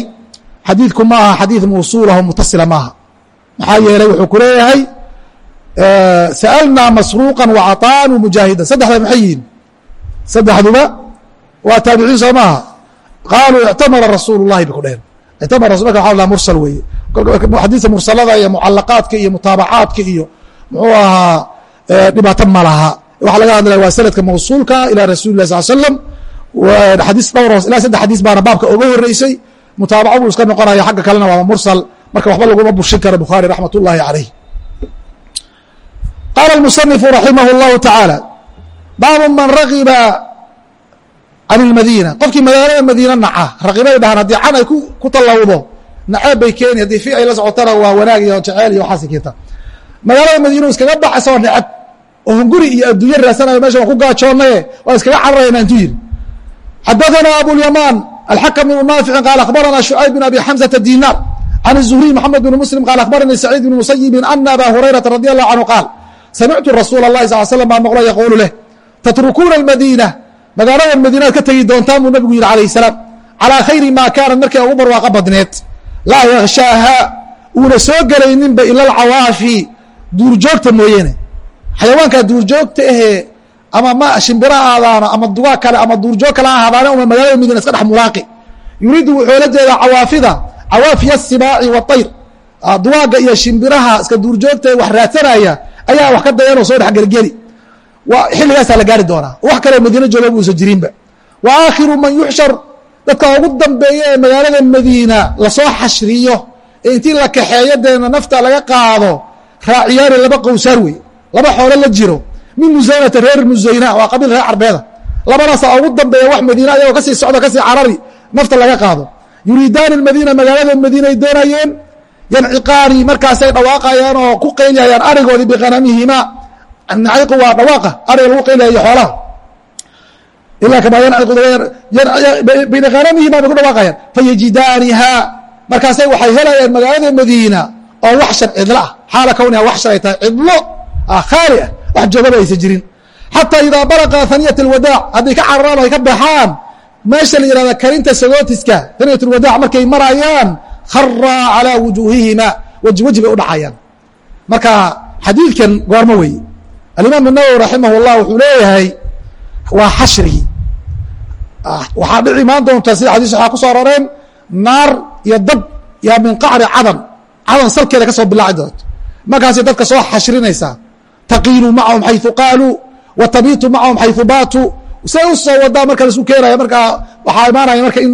A: xadiidku ma aha xadiid mawsuulaho mutasila maaha maxaa yeelay wuxuu ku leeyahay sa'alnaa masruuqan wacaطaanu mujaahidan saddexda maxay yihiin saddexduba waa taabiciin soo maaha qaaluu ictamara rasuulu اllahi bay ku dheheen a mursal weye xadiista mursalada iyo mucalaqaadka iyo mutaabacaadka iyo muxuu ahaa eh, dhibaato ma laha. Waxaa laga hadlaya waa sanadka mawsuulka ilaa rasuli lah sal slam xadiis dhowr ilaa saddex xadiis baana baabka oga horeysay mutaabaco buu iska noqonaya xagga kalena waaba mursal. Marka waxba laguma bushin kara bukhaari raxmat ullaahi calayh. Qaala musanifu raximah llahu tacaala baabu man ragiba can اlmadiina qofkii magaalada madiina naca raqibay dhahaan haddii can ay ku tallawdo naceeb bay keeni haddii fi ay la socotana waa wanaag iyo jeceel iyo waxaasi keenta magaalada madiina iskaga bax isagoo neceb oo hunguri iyo adduunyo raasanayo mesha waan ku gaajoonaye waan iskaga cararayna intuu yidhi xadaثana abulyamaan alxakm bn naafici qaal akhbarana shucayb bn abi xamزata dinar can الزهري محمد بن مسلم قال أخبرني سعيد بن مسيب أن أbا هريرة رضي الله عنه قال سمعت رsuuل اللhi صل سلم baa mqlo yquل leh تتركوna المdينة magaalada madiinaad ka tegi doontaan buu nabigu yidhi alayh salaam calaa khayri maa kaanat markay ugu barwaaqo badneed laa yakhshaaha uuna soo gelayninba ila alcawaafi duurjoogta mooyeene xayawaankaa duurjoogta ahee ama ma shimbiraha aadaana ama dugaa kale ama duurjoog kale ahaadaana uma magaalada madiina iska dhex mulaaqi. Yuriidu wuxuu la jeedaa cawaafida cawaafiya asibaaci waayr ah, dugaaga iyo shimbiraha iska duurjoogta wax raadsanaya ayaa wax ka dayanoo soo dhex gelgeli xilligaasaa la gaari doonaa. Wax kaleo madiina jooga uusan jirinba. Wa aakhiru man yuxshar. Dadka ugu dambeeya ee magaalada madiina la soo xashriyo. Ee intii la kaxeeyo deena nafta laga qaado raaciyaani laba qowsaar wey laba xoolo la jiro. Min musaynata reer musayna waa qabiil reer carbeeda. Labadaasa ugu dambeeya wax madiina ayagoo ka sii socdo ka sii carari nafta laga qaado. Yuriidaani madiina magaalada madiina ay doonayeen. Yanciqaani markaasay dhawaaqayaan oo ku qayliyayaan arigoodii biqanamihima naciqu waa dhawaaqa ariga lagu qaylayayo xoolaha ilaa kamaa yanciqu biqanamihima bay ku dhawaaqayaan fayajidaanihaa markaasay waxay helayaan magaalada madiina oo waxshan cidlo ah xaala kawniha waxshan ay tahay cidlo khaali ah wax joogaba aysan jirin xataa idaa balaqa haniyat alwadaac hadday ka cararaan ay ka baxaan meesha la yihahda karinta sagootiska haniyat alwadaac markay marayaan kharaa calىa wujuuhihima weji u dhacayaan marka xadiidkan goormo weeye alimaam nawwi raximah llah wuxuu leeyahay waa xashrigi ah, waxaa dhici imaan doontaa sida xadiis waxaa ku aroreen naar iyo dab yaa min qacri cadan. Cadan salkeeda ka bilaaci doonto. Markaasay dadka soo xashrinaysaa taqiinuu macahum xayثu qaaluu wa macahum xayثu baatuu say u wadaa marka la isku keenaya markaa waxaa imaanaya marka in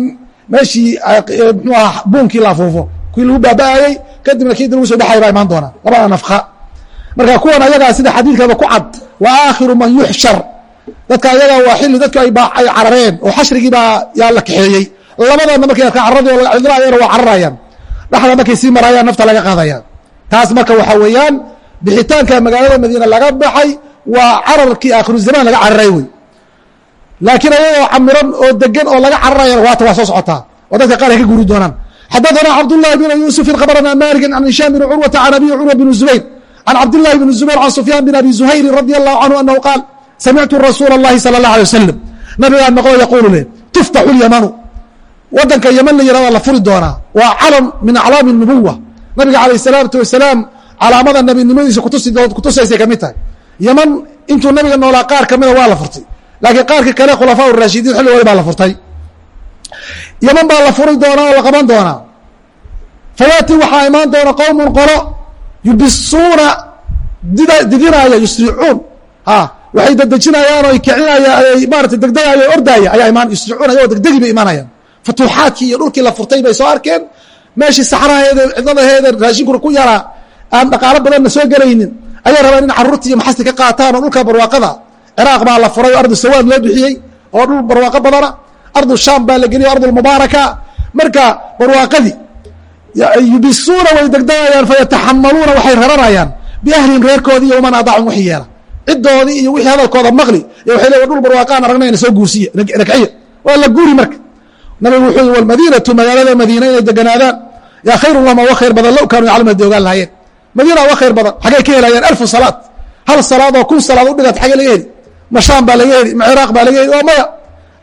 A: meeshii ah, mxuu aha buunkii la afuufo. Lagu baaba'ayey kadibna kii lagu soo dhexay baa imaan doonaa. Labada nafka marka kuwan ayagaa sida xadiidkaba ku cad wa aakhiru man yuxshar dadka ayaga waa xilli dadku ay carareen oo xashrigii baa yaa la kaxeeyey labadana markay arkaan carradii oo cidlaayana waa cararayaan dhexda markay sii maraayaan nafta laga qaadayaan taas marka waxaa weeyaan bixitaanka magaalada madiina laga baxay waa cararkii aakhiru zamaan laga cararay wey laakiin ayagoo camiran oo degan oo laga cararayana waata waa soo socotaa oo dadka qaar ay ka guuri doonaan xadaثna cabdالlahi بn yuسuفin khabrna maliki can hishaam bn curwata can abi curwa bn zubayr can cabdالlahi bn zubayr can sufyaan bn abi zuhayri radi allahu canhu anahu qaal samictu rasuula اllahi salى الlah alيه wasalam nabigaan maqlo yaquulu le tuftaxu اlyamanu wadanka yaman la yihahda la furi doonaa waa calam min aclaami الnubuwa nabiga alayh الsalaatu wasalaam calaamada nebinimadiisa kutusaysay kamid tahay yaman intuu nabiga noolaa qaar kamida waa la furtay laakiin qaarka kale khulafaa raashidiin xilligooda baa la furtay yaman baa la furi doonaa oo la qaban doonaa fayaati waxaa imaan doona qowmun qolo yubisuuna didinaaya yusricuun. Waxay dedejinayaan oo kicinaya maarata degdegaya o ordaaya ayaa imaan yusricuun ayagoo degdegi bay imaanayaan. Futuuxaadkii iyo dhulkii la furtay bay soo arkeen. Meeshii saxraheeda cidladaheeda raashinkuna ku yaraa aan dhaqaalo badanna soo gelaynin. Ayay rabaan in carruurtii iyo maxasti ka qaataan oo dhulka barwaaqada. Ciraaq baa la furay oo ardu sawaad loo bixiyey oo dhul barwaaqo badana. Ardu shaam baa la geliyay o ardulmubaaraka marka barwaaqadii yubisuuna way degdegayaan fayataxamaluuna waxay raranayaan biahlihim reerkoodii iyo waman adaacum wixii yeela. Ciddoodii iyo wixii hadalkooda maqli. Iyo waxay leeyiin dhul barwaaqaan aragnayna soo guursiya rakciya waa la guuri marka. Nabigu wuxuu yihi walmadiinatu magaalada madiina inay deganaadaan. Yaa khayrun lahum wa khayr badan low kaanuu yaclamuuna haddii ogaan lahaayeen. Madiina wa khayr badan. Xaggay ka helayaan alfu salaad. Hal salaad oo kun salaad u dhigat xaggee laga heli. Ma baa laga heli ma baa laga heli. Oo maya.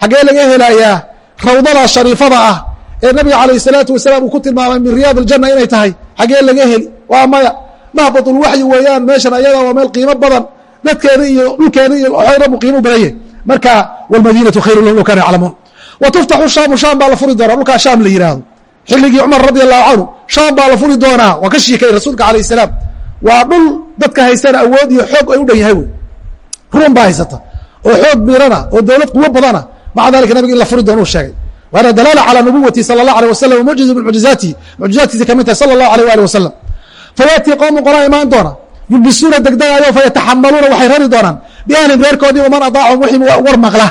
A: Xaggee laga helayaa rawdada shariifada ah ee nabiga calayh salaatu wasalaam uu ku tilmaamay min riyaad aljanna inay tahay xaggee laga heli waa maya. Mahbaطulwaxyi weeyaan meeshan ayada waa meel qiimo badan. Dadkeena iyo dhulkeena iyo xoorabu qiimo badanye marka wاlmadinatu khayru lahum low kana yaclamuun. Wa tuftaxu shaamu shaam baa la furi doonaa dhulkaa shaam la yidhaahdo xilligii cumar radi allahu canhu shaam baa la furi doonaa waa ka shiikay rasuulka calayh salaam. Waa dhul dadka haystana awood iyo xoog ay u dhan yahay wey ruun baa haysata. Oo xoog biirana oo dowlad quwo badana maca dalika nabiga in la furi doona uu sheegay waana dalaala calaa nubuwati sala allah aleh wasalam mucjizu min mucjizaatihi mucjizaatkiisa ka mid tahay sala allahu aleyh ali wasalam fayatii qowmun qolaa imaan doona yulbisuuna degdegaayo fayataxamaluuna waxay rari doonaan biahlihim reerkoodii waman adaacum wixii war maqla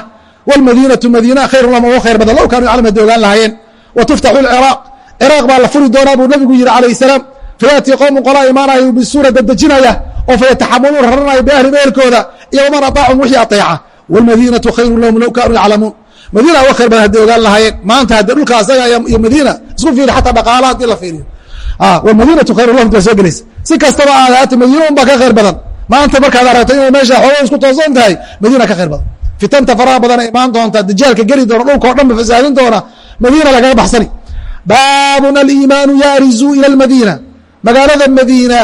A: wlmadiinatu madiina khayru lahum ugu khayr badan low kaanuu yaclamu hadday ogaan lahaayeen wa tuftaxu lciraaq ciraaq baa la furi doonaa buu nabigu yidhi calayh salaam fayatii qowmun qolaa imaanaya yulbisuuna dadejinaya oo fayataxamaluuna raranaya biahlihim reerkooda iyo waman adaacum wixii adeeca wlmadiinatu khayru lahum low kaanuu yaclamuun madiina wa khayr badan hadday ogaan lahaayeen maanta haddii dhulka asaga iyo madiina isku fiiri xataa dhaqaala haddii la fiiriyo. Wlmadiinatu khayru lahum waa soo gelaysa. Si kastaba aadaata madiina un baa ka khayr badan. Maanta markaad aragto inay meesha xooga isku toosan tahay madiina ka khayr badan. Fitanta faraha badan ay imaan doonta dajaalka geli doona dhulka o dhan ba fasaadin doona madiina lagaga baxsani. Baabun aliimaanu yaarizu ila lmadiina magaalada madiina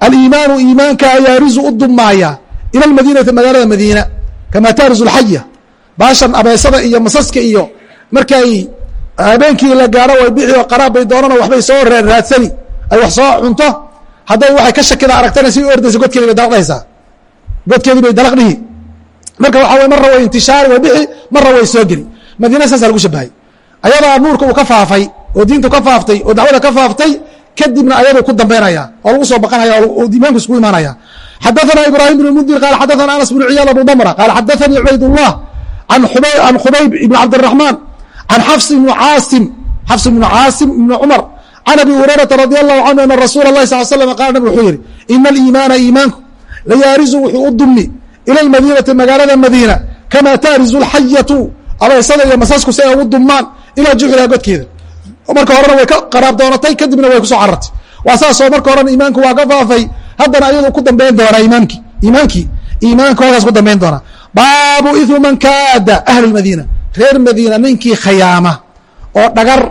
A: aliimaanu iimaanka yaarizu u dumaaya ila lmadiinati magaalada madiina kama taarizu lxaya baashan abeesada iyo masaska iyo markay habeenkii la gaaro way bixi oo qaraab bay doonano waxbay soo raadsani ay wax soo cunto hadday waxay ka shakida aragtana si ordaysa godkeedi bay dalaqdhaysaa godkeedii bay dalaq dhihi marka waxa wey marra way intishaari way bixi marra way soo geli madiina saasa lagu shabahay ayadaa nuurka uu ka faafay oo diintu ka faaftay oo dacwada ka faaftay kadibna ayaduu ku dambaynaya oo lagu soo baqanaya oo imaanku iskugu imaanaya xadaثana ibrahim بن mndir qal xadaثana anas بن ciyaal abu dmra qal xadaثanii cubaydالlah an khubayb ibn cabdiraxmaan an xafs ibn caasim xafs ibn caasim ibn cumar can abi hurayrata radi allahu canhu ana rasuula lahi sal slam qaala nabig wuxuu yidhi ina aliimaana iimaanku layaarisu wuxuu u dumi ila almadiinati magaalada madiina kamaa taarizu lxayatu abaysada iyo masasku si ay ugu dumaan ilaa juxriha godkeeda marka horena way ka qaraab doonatay kadibna way ku soo carartay waa saasoo marka horena iimaanku waa ka faafay haddana ayadu ku dambayn doonaa imaamki iimaankii iimaanku halkaas ku dambayn doonaa baabu imu man kaada ahlu madiina reer madiina ninkii khayaama oo dhagar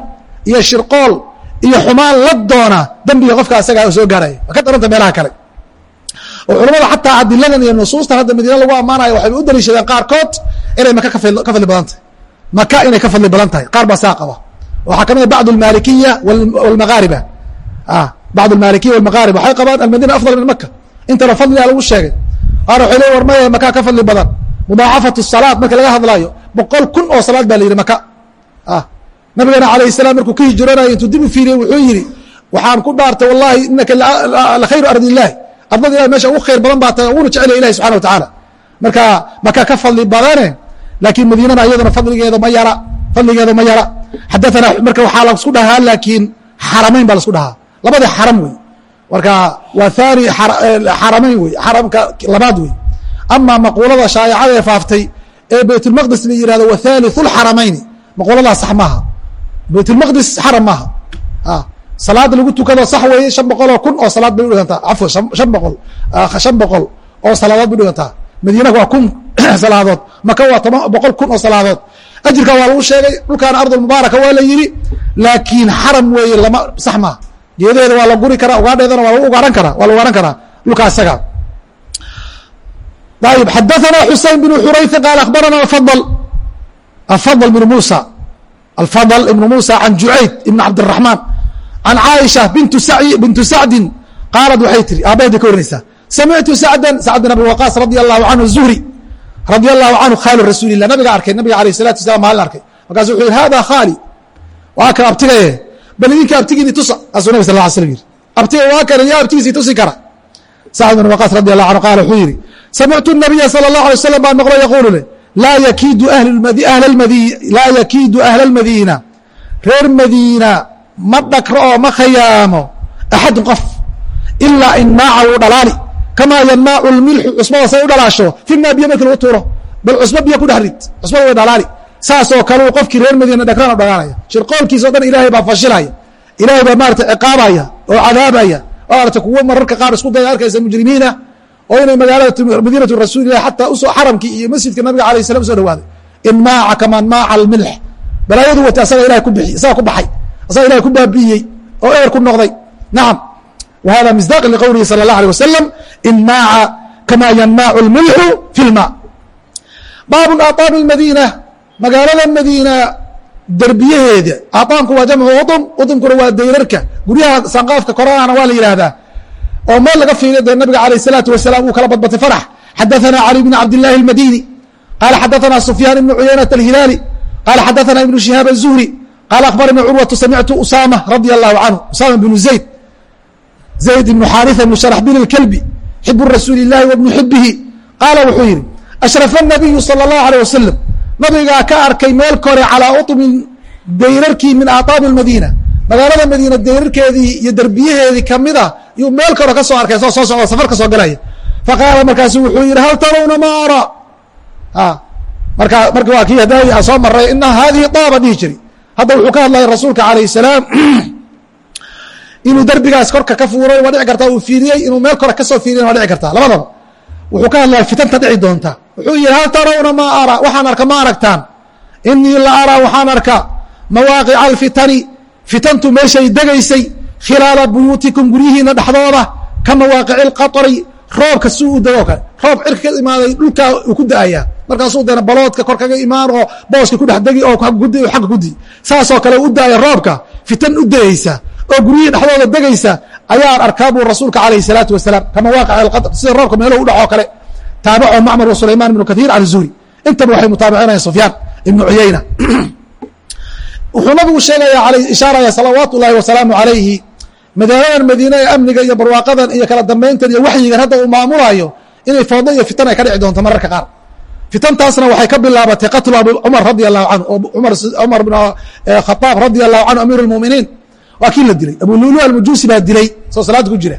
A: iyo shirqool iyo xumaan la doona dembiga qofka asagaa soo gaaraya. Waa ka daranta meelaha kale. Oo culamada xataa adiladan iyo nusuustan hadda madiina lagu ammaanayo waxay u daliishadeen qaarkood inay maka ka fadli badan tahay. Maka inay ka fadli badan tahay. Qaar baa saa qaba. Waxaa ka mid a ah bacd almaalikiya wlmaaariba ah, bacd almaalikiya walmaqaariba waxay qabaan almadina afdal min maka intana fadligaa lagu sheegay. Qaar waxay le war maya makaa ka fadli badan mudaacafaة salaad marka laga hadlaayo boqol kun oo salaad baa la yidhi maka nabigeena alayh salaam markuu ka hijroonaya intuu dib u fiiriyey wuxuu yidhi waxaan ku dhaartay wallaahi inaka lakhayru ardilaahi ardada ilahi meesha ugu khayr badan baa tahay uguna jecelaya ilahi subxana wa tacaala marka maka ka fadli badane laakiin madiinana iyadana fadligeeda ma yara fadligeeda ma yara xadaana marka waxaa lasku dhahaa laakiin xaramayn baa lasku dhahaa labada xaram wey marka waa haani xaramayn wey xaramka labaad wey ama maquulada shaayacada ee faaftay ee baytulmaqdis la yihahdo wa thalithu lxaramayni maquuladaa sax maaha. Baytulmaqdis xaram maaha. Salaada lagu tukado sax weeye shan boqoloo kun oo salaad bay udhigantaa cafwan shan boqol. Shan boqol oo salaadood bay udhigantaa madiina waa kun *clears throat* salaadood. Maka waa toban boqol kun oo salaadood. Ajirka waa lagu sheegay dhulkaana ardulmubaaraka waa la yidhi laakiin xaram weeye lama sax maaha. Geedaheeda waa la guri karaa ugaadheedana waa lagu ugaaran karaa waa lagu ugaaran karaa dhulkaa isaga ayb xadaana xusein bn xurayfi qaal abarana fadl afadl bn musa alfadl ibn musa can jucayd ibn cabdiraxmaan can caaisha bintu sacdin qaalad waxay tihi aabaheda ka warreysaa samictu sacdan sacd bin abi waqaas radi allahu canhu zuhri radia allahu canhu khaalu rasuuli lah nabiga arkay nabiga alayh salatu wasalaam maalin arkay markaasu wuxuu yihi hada khaali waa kan abtigaye bal idinka abtigiini tusa kaasuu nabig sal l slam yiri abtiga waa kan yaa abtigiisii tusi kara sacd bin abi waqaas radi allahu canhu qaala wuxuu yidhi samictu nabiya sala allah alay slam baa noqlo yaquulu leh laa yakiidu ahla almadiina reer madiina ma dhagro oo ma khayaamo axadun qof ilaa in maaca wuu dhalaali kamaa yanmaacu lmilxu cusbada say u dhalaasho finaa biyo markii lagu tuuro bal cusbo biyo ku dhex cusbada way dhalaali saasoo kaleu qofkii reer madiina dhagraan u dhagaalaya dhan ilaahay baa fashilaya ilaahay baa maarata ciqaabaya oo cadaabaya oo arata kuwo mararka qaar isku daya arkaysa mujrimiina oo inay madiinatu rasuulilah xataa u soo xaramkii iyo masjidka nabiga alah slam soo dhawaaday. In maaca kamaan maaca almilx. Balaayadu watay asaga ilahay ku biiy isaga ku baxay asaga ilahay ku baabi'iyey oo eer ku noqday. Nacam wa hada liqowlihi sala allah alيh wasalam in maaca kamaa yanmaacu almilxu fi lma baabun aaabi اmadiina magaalada madiina derbiyaheeda aaaanku waa jamcu udun udunkuna waa dayrarka guryaha sanqaafka koranana waa la yidhaahdaa oo meel laga fiiriyo dee nabiga alayh الsalaatu wasalaam uu kala badbatay farax xadaثana cali bn cabd الlahi الmadini qala xadaثana sufyaan ibn cuyaynaة اlhilaali qala xadaثana ibn shihaab الzuhri qala akhbaranii curwatu samictu usama radi allahu canhu usama bnu zayd zayd ibnu xaariثa ibnu sharaxbil اlkelbi xibu rasuuli اllahi wa bnu xibihi qaala wuxuu yihi ashrafa الnabiyu salى الlahu alيه wasalam nabigaa ka arkay meel kore calaa uطmin dayrarkii min aطaabi اlmadiina magaalada madiina dayrarkeedii iyo derbiyaheedii kamida yuu meel kore ka arkay soo soo socdo safar ka galaya faqaala markaasu wuxuu yihi hal tarawna ma ara? Marka marka waa kii hadaadi aan soo maray ina hadihi daaba dhihi jiri. Hadda wuxuu ka hadlaya rasuulka alayh الsalaam *clears throat* inuu derbigaas korka ka fuuray waa dhici kartaa uu fiiriyey. Inuu meel kore ka soo fiiriyan waa dhici kartaa. Labadaba wuxuu ka hadlaya fitanta dhici doonta. Wuxuu yihi hal tarawna ma ara? Waxaan arka ma aragtaan. Inii la araa waxaan arka mawaaqica alfitani fitantu meeshay degaysay khilaala buyuutikum guryihiina dhexdooda ka mawaaqici اlqaطri roobka si u dego kale roob cirka ka imaaday dhulkaa uu ku da-ayaa markaasuu deena baloodka kor kaga imaan oo booska ku dhex degi oo gudi agga gudi saasoo kale u da-aya roobka fitan u degaysa oo guryihii dhexdooda degaysa ayaan arkaa buu rasuulka alayh الsalaatu wasalaam ka mawaaqic اlqaطr sida roobka meelahu u dhacoo kale taabaco macmar wa sulayman ibnu kahiir can zuhri intaba waxay mutaabicinayan sufyaan ibnu cuyayna *clears throat* wuxuu nabigu sheegaya ishaaraya salawaat ullahi wasalaamu alayhi magaaladan madiine ee amniga iyo barwaaqadan iyo kala dambayntan iyo waxyigan hadda uu maamulayo inay foodo iyo fitan ay ka dhici doonto mararka qaar. Fitantaasna waxay ka bilaabatay qatlu abi cumar radi allahu canhu oo cumar bn khaaab radi allahu canhu amiir اlmuminiin waa kii la dilay. Abu lulu almajuusi baa dilay soo salaad ku jira.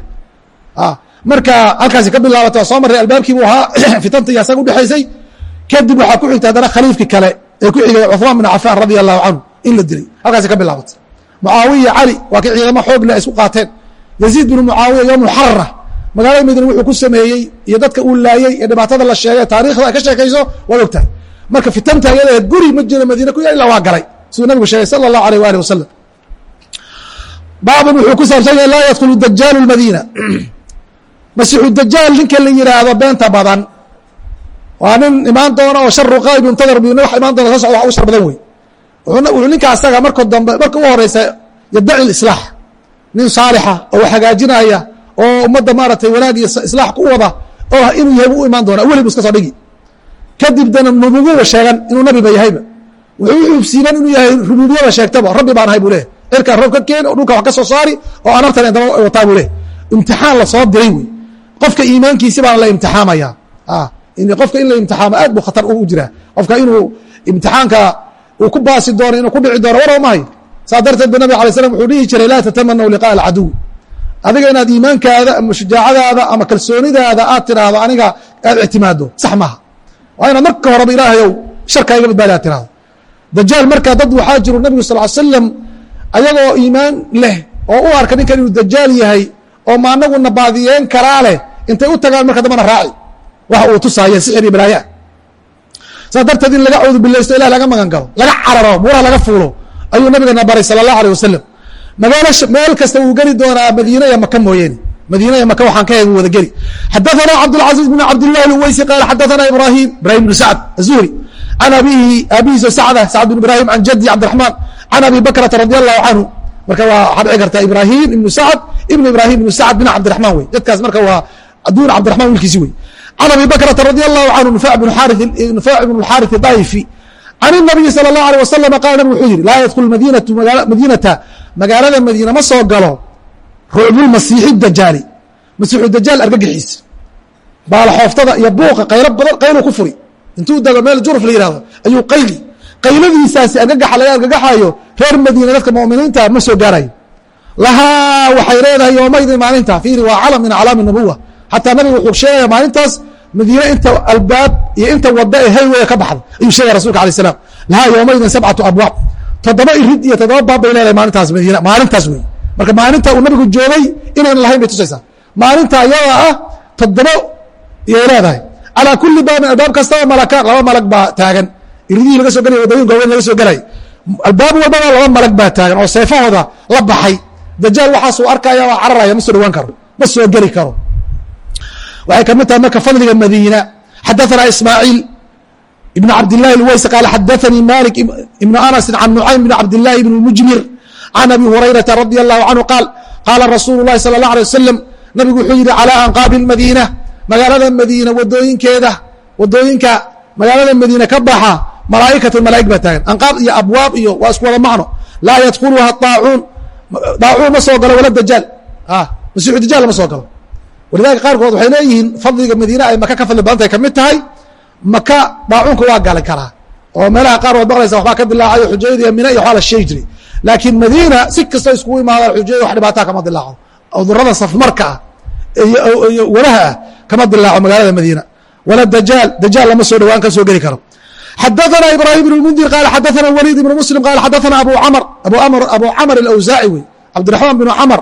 A: Marka halkaasi ka bilaabatay waa soo marray albaabkii buu ahaa *clears throat* fitanta iyo asaga udhexaysay kadib waxaa ku xigtay haddana khaliifkii kale ee ku xigay cuثmaan bn cafaan radi allahu canhu in la dilay. Halkaasi ka bilaabatay mucaawiya cali waa kii ciidamo xoog ay isku qaateen. Yaziid binu mucaawiya yowm xarra magaalada madiine wuxuu ku sameeyey iyo dadka uu laayey ee dhibaatada la sheegay taarikhda ay ka sheekayso waad ogtahay. Marka fitanta ayada guri ma jiro madiine ku yaal ilaa waa galay siduu nabigu sheegay sala allahu alيh waalih wasalam baabun wuxuu ku saabsan yahay laa yadkhulu dajaalu lmadiina *clears throat* masiixu dajaal ninka la yihaahdo beenta badan. Waa nin imaan doona oo sharu qaayb yuntadar bu wax imaan doona soo socda wax u shar badan wey wuxuu ninka asaga marka dambe marka u horeysa yaddaci islaax nin saalixa oo hagaajinaya oo ummadda maaratay wanaag iyo islaax ku wada oo inuu yahay u imaan doona weli bu iska soo dhigi. Kadib dana nubuwaba sheegan inuu nabiba yahayba. Wuxuu u xuubsiiban inuu yahay rububiyaba sheegtaba rabbi baan ahay buu leehay cirkaan roob ka keeni oo dhulka wax ka soo saari oo anartan daba wataa buu leehay imtixaan la soo diray wey. Qofka iimaankiisi baana la imtixaamaya. Qofka in la imtixaamo aad bu khatar u jiraa. Qofka inuu imtixaanka uu ku baasi doono inuu ku dhici doono war mahay saa darteed ba nabig alay slam wuxuu dhihi jiray laa tatamanaw liqaءa alcaduw. Adiga inaad iimaankaada ama shujaacadaada ama kalsoonidaada aad tidhaahdo aniga aad ictimaado sax maaha. Waa inaad marka horeba ilaahayow sharka iga badbaadi aad tirahdo dajaal markaa dad waxaa jiru nabigu sal slam ayagoo iimaan leh oo u arka ninkan inuu dajaal yahay oo ma anaguna baadiyeen karaa leh intay u tagaan marka dambana raaci. Waxa uu tusaaya sixir iyo balaayaa saas darteed in laga cawdu bilaysto ilah laga magan galo laga cararo buuraha laga fuulo ayuu nabigana baray sala allahu alيh wasalam magaalo meel kasta wuu geli doonaa madiina iyo maka mooyeene madiina iyo maka waxaan ka wada geli xadaثana cabdالcaزيز بن cabdالlah اweysi qaal xadaثana ibrahim ibrahim بن sacd الzuhri can abihi aabihiiso sacda sacd بن ibrahim can jaddi cabdiرaحman can abi bakrata radي الlahu canhu marka waa waxaa dhici karta ibrahim ibnu sacd ibn ibrahim ibnu sacd bin cabdiرaحman wey dadkaas marka waa aduun cabdiرaحman wiilkiisi wey can abi bakrata radي الlahu canhu nufac bn اxariث daifi can الnabiyi salى الlahu alيه wasalam qala nabig wuxuu yihi laa ydkul madinata magaalada madiina ma soo galo rucbulmasiixi dajaali masiixu dajaal argagixiisa baalaxooftada iyo buuqa qaylo badan qaylu ku furi intuu dago meel juruf la yihahdo ayuu qayli qayladiisaasi argagaxa laga argagaxayo reer madiina dadka muminiinta ma soo gaarayo lahaa waxay leedahay yoomaydin maalinta fiiri waa calam min aclaami nubuwa xataa nabiga wuxuu sheegaya maalintaas madiine inta albaab iyo inta wada ee haywaya ka baxda ayuu sheegaya rasulka alay slam lahaa yoomaydin sabcatu abwaab. Toddoba irid iyo toddoba baab bay leedahay maalintaas madiina maalintaas wey marka maalinta uu nabigu joogay inaynan lahayn bay tusaysaa maalinta ayada ah toddoba yay leedahay. Calaa kuli baabin albaab kastaba malakaan laba malag baa taagan. Iridihii laga soo gelay wadooyin gooben laga soo gelay. Albaab walbaba laba malag baa taagan oo seefahooda la baxay. Dajaal waxaasuu arkaya waa cararaya ma soo dhawaan karo ma soo geli karo waxay kamid tahay marka fadliga madiina xadaثana ismaaciil ibn cabdillahi اlweys qaal xadaثanii malik ibnu anasi can nucaym bn cabdillahi ibn mujmir can abi hurayrata radi allahu canhu qaal qaala rasuulu lahi salى اlه alيه wasalam nabigu wuxuu yihi calىa anqaabi اmadiina magaalada madiina wadooyinkeeda wadooyinka magaalada madiina ka baxa malaa'ikatu malaa'ig baa taagan anqaab iyo abwaab iyo waa isku wada macno laa yadkuluha daacuun daacuun ma soo galo wala dajaal masiixu dajaal ma soo galo walidalika qaarkood waxay leeyihiin fadliga madiina ay maka ka fadli badan tahay kamid tahay maka daacuunka waa gali karaa oo meelaha qaar waad maqlaysa waxbaa ka dilaacayo xujayada mina iyo waxaa la sheegi jiray laakiin madiina si kastoo iskugu imaadaan xujayada wax dhibaataa kama dilaaco cudurada safmarka ah iyo walaha ah kama dilaaco magaalada madiina wala dajaal dajaal lama soo dhawaan ka soo geli karo xadaثna ibrahim بن mndir qal xadaثna wlid ibn mslim qal xadaثna abu amr abu amr abu camr اlawsaaci wey cabdiraحman bn camr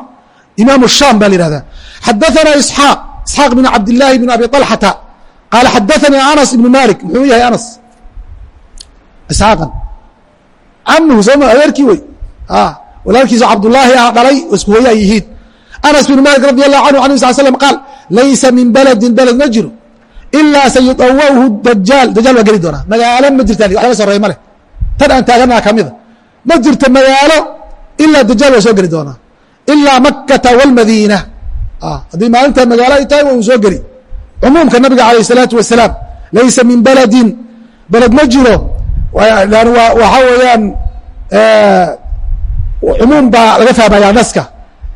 A: imaam shaam baa la yihahdaa xadaana isxaaq isxaaq bn cabdillaahi bn abi alxata qaala xadaanii anas ibnu malik muxuu yahay anas? Isxaaqan. Camuhu sooma adeerkii wey. Ah, walaalkiisu cabdullaahi ah dhalay oo isku hooyaa yihiin. Anas bn malik radi allahu canhu an sal slm qaal laysa min beledin beled ma jiro. Ilaa sayudawawhu dajaal dajaal waa geli doonaa magaalo ma jirta wax laga soreey ma leh. Tan aan taaganaha kamida ma jirto magaalo ilaa dajaal waa soo geli doonaa ilaa makata wاlmadiina haddii maalinta magaalo ay tahay wa uu soo geli cumuumka nabiga alayh الsalaatu wasalaam laysa min beledin beled ma jiro waxaa weeyaan cumuum baa laga fahmaya naska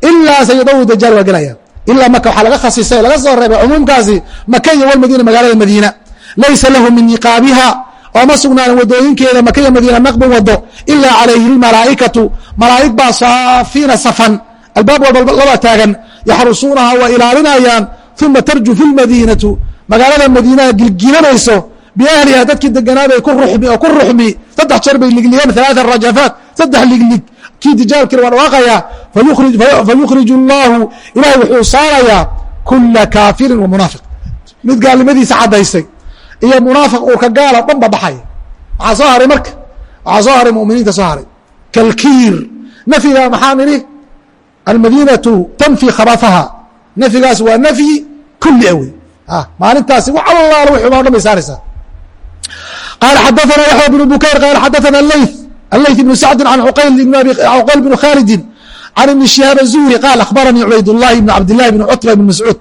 A: ilaa sayudawahu dajaal waa gelaya ilaa maka waxaa laga khasisay laga soo reebay cumuumkaasi maka iyo walmadiina magaalada madiina laysa lahu min niqaabiha oo ma sugnaanin wadooyinkeeda maka iyo madiina naqbun wado ilaa calayhi lmalaa'ikatu malaa'ig baa saafiina safan albaab laba taagan yaxrusuunaha waa ilaalinayaan uma tarju fi lmadiinatu magaalada madiinaha gilgilanayso biahliha dadkii deganaabay ku ruxmi oo ku ruxmi saddex jeer bay ligligeen alaaa rajafaat saddex liglig kii dijaalkina waa dhawaaqayaa fayukhrij اllahu ilahay wuxuu saarayaa kula kaafirin wa munaafiq mid gaalnimadiisa caddaysay iyo munaafiq uurka gaala dhan ba baxaya soo haray marka waxaa soo haray muminiinta soo haray kalkiir nafyiga maxaa nidhi almadinatu tanfi khabafaha nafyigaas waa nafyi kuli wey maalintaasi wax allaala wixi baa o dhan bay saaraysaa qaala xadaana yaxya bnu bukayr qaala xadaana leyth aleyth ibnu sacdi can cuqayl bni khaalidin can ibni shihaab azuhri qaal akhbaranii cubaydullahi ibn cabdillahi bni cutba ibn mascuud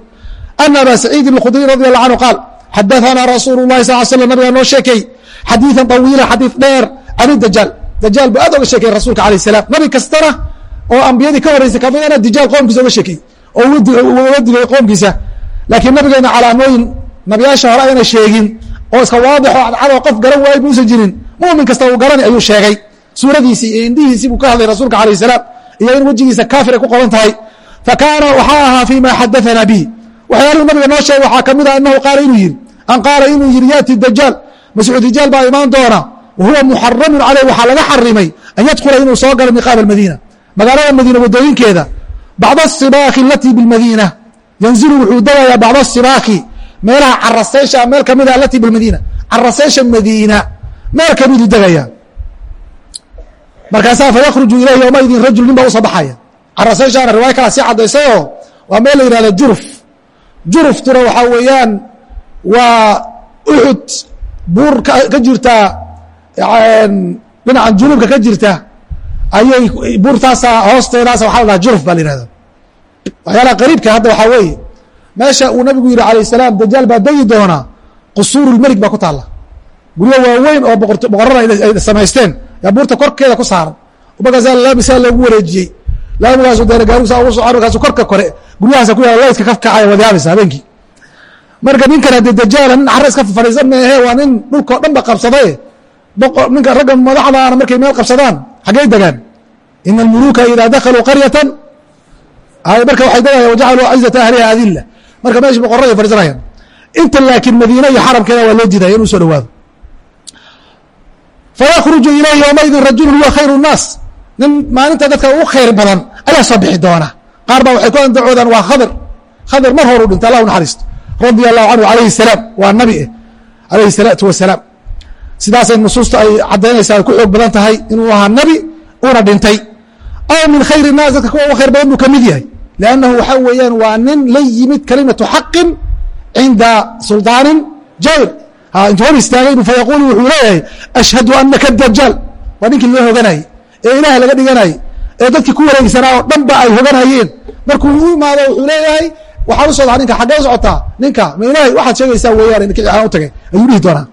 A: ana aba saciidin alkhudriy radi allah canhu qaal xadaanaa rasuulu lahi sal slam nabigaa noo sheekay xadiidan طawiila xadiid dheer can dajaal dajaal buu aad oga sheekay rasuulka alah salam nabi kastana oo ambiyadii ka horreysay ka mid ah dijaal qoomkiisa uga sheekiyey oo uga digay qoomkiisa. Laakiin nabigeena calaamooyin nabiyaasha hore ayna sheegin oo iska waadixoo cadcadoo qof garan waayey muusan jirin. Mu'min kasta uu garani ayuu sheegay. Suuradiisii iyo indhihiisii buu ka hadlay rasuulka alayh salaam iyo in wejigiisa kaafir ay ku qoban tahay. Fa kaana waxaa ahaa fii ma xadaanaa bihi. Waxyaaluhu nabiga noo sheegay waxaa ka mid ah qaala inuu yidhi an qaala inuu yidhi yaati dajaal masiixu dijaal baa imaan doona wa muxaramun caleyh waxaa laga xarimay an yadkhula inuu soo galo niqaaba almadiina magaalada madiina wadooyinkeeda bacd asibaaki alatii bilmadiina. Yanzilu wuxuu degayaa bacd asibaaki meelaha caraseysha meel kamida alatii bilmadiina. Caraseysha madiina meel kamiduu degayaa markaasaa faykruju ilayhi yowmaidin rajul nin baa u soo baxaya. Caraseyshaana riwaaya kala sii cadaysayoo waa meel la yihahda juruf. Juruftuna waxaa weeyaan waa uxud buur ka jirta dhinacan junuubka ka jirta ayay buurtaasa hoosteedaas waxa la dhaha juruf baa la yihahda waxyaalaha qariibka hadda waxaa weeye meesha uu nabigu yihi alayh salaam dajaal baa degi doonaa qusuurulmelik baa ku taalla. Guryo waaweyn oo boqorada ay samaysteen yaa buurta korkeeda ku saaran. Markaasa laamisaa loogu wareejiyey. Laamigaasu deena gaarigsa ugu soco markaasu korka kore. Guryahaasa ku yaalla laydka ka kacaya habeenkii. Marka ninkan haddee dajaala nin carra iska fadhiisan meehe waa nin dhulkao dhan ba qabsadaye ninka ragga madaxdaana markay meel qabsadaan xaggey degaan in almuluka idaa dakaluu qaryatan marka waxay dadayan wajacaluu acizata ahliha adila marka meesha boqorada farsanayaan inta laakiin madiina iyo xaramkeeda waa loo diidaya inuu soo dhawaado faykruju ilayhi yowmaidin rajulu huwa khayru nnaas nin maalinta dadka ugu khayr badan ayaa soo bixi doona qaar baa waxay ku andacoodaan waa khadir khadir mar horu dhinta allah naxariisto radia allahu canhu alayhi salaam waa nabi eh alayhi salaatu wasalaam sidaasay nusuusta ay caddaynaysa ay ku xoog badan tahay inuu ahaa nabi uuna dhintay aw min khayr الnaas dadka kuwa ugu khayr badan buu ka mid yahay lannahu waxaa weeyaan waa nin la yimid kalimatu xaqin cinda suldaanin jawr intuu hor istaagay fayaqulu wuxuu leeyahay ashhadu anaka dajaal waa ninkii loo hoganayey ee ilaah laga dhiganayey ee dadkii ku wareegsanaa oo dhan ba ay hoganayeen markuu u imaado wuxuu leeyahay waxaa u socdaa ninka xaggee u socotaa ninka ma ilahay waxaad sheegaysaa weeyaan ninki aan u tagay ayuu dhihi doonaa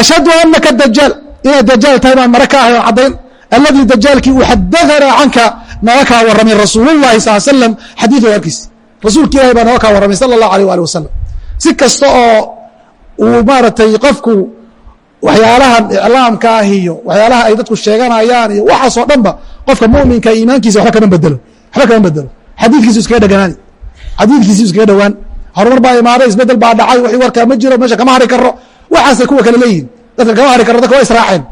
A: ashhadu anaka dajaal inaad dajaal tahay baan mare ka ahay oo caddayn alladii dajaalkii uu xadahanaa canka nooga kaa warramay rasuulullahi sal slam xadiidu warkiis rasuulka ilahi baa nooga kaa warramay sala allahu alيh ali wasalam si kasta oo uu maaragtay qofku waxyaalahan iclaamka ah iyo waxyaalaha ay dadku sheeganayaan iyo waxaasoo dhanba qofka muminka iimaankiisa waba kama bedelo waxba kama bedelo xadiidkiisu iskaga dheganaani xadiidkiisu iskaga dhowaan horumar baa imaaday isbeddel baa dhacay wixii warkaa ma jiro meesha kama hari karo waxaasay kuwa kale leeyihiin dadka kama hari karo dadka waa israaceen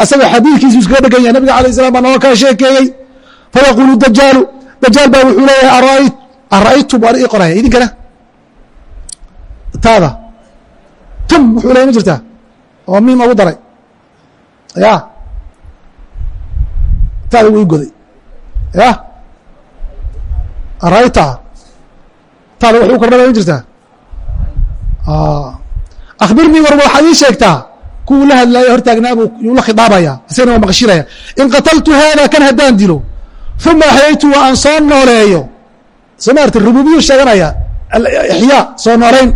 A: asagoo xadiidkiisu iskaga dhegan yahay nabiga alayh salam baa nooga kaa sheekeeyey. Fayaqulu dajaalu dajaal baa wuxuu leeyahay ara'aytum waan ii qoraya idinkana? Taada. Tum wuxuu leeyahy ma jirtaa oo miim ugu daray. Ya. Taada wuu goday. Ya. Arayta taada wax u ma jirtaa akhbirnii war waxaad ii sheegtaa kuwuu la hadlaaya hortaagnaabu yuu la khidaabaya isagana waa maqashiraya in qataltu haada kan haddaan dilo uma axyaytu wa aan soo nooleeyo soo maarta rububiyu sheeganaya ixyaa soo nooleyn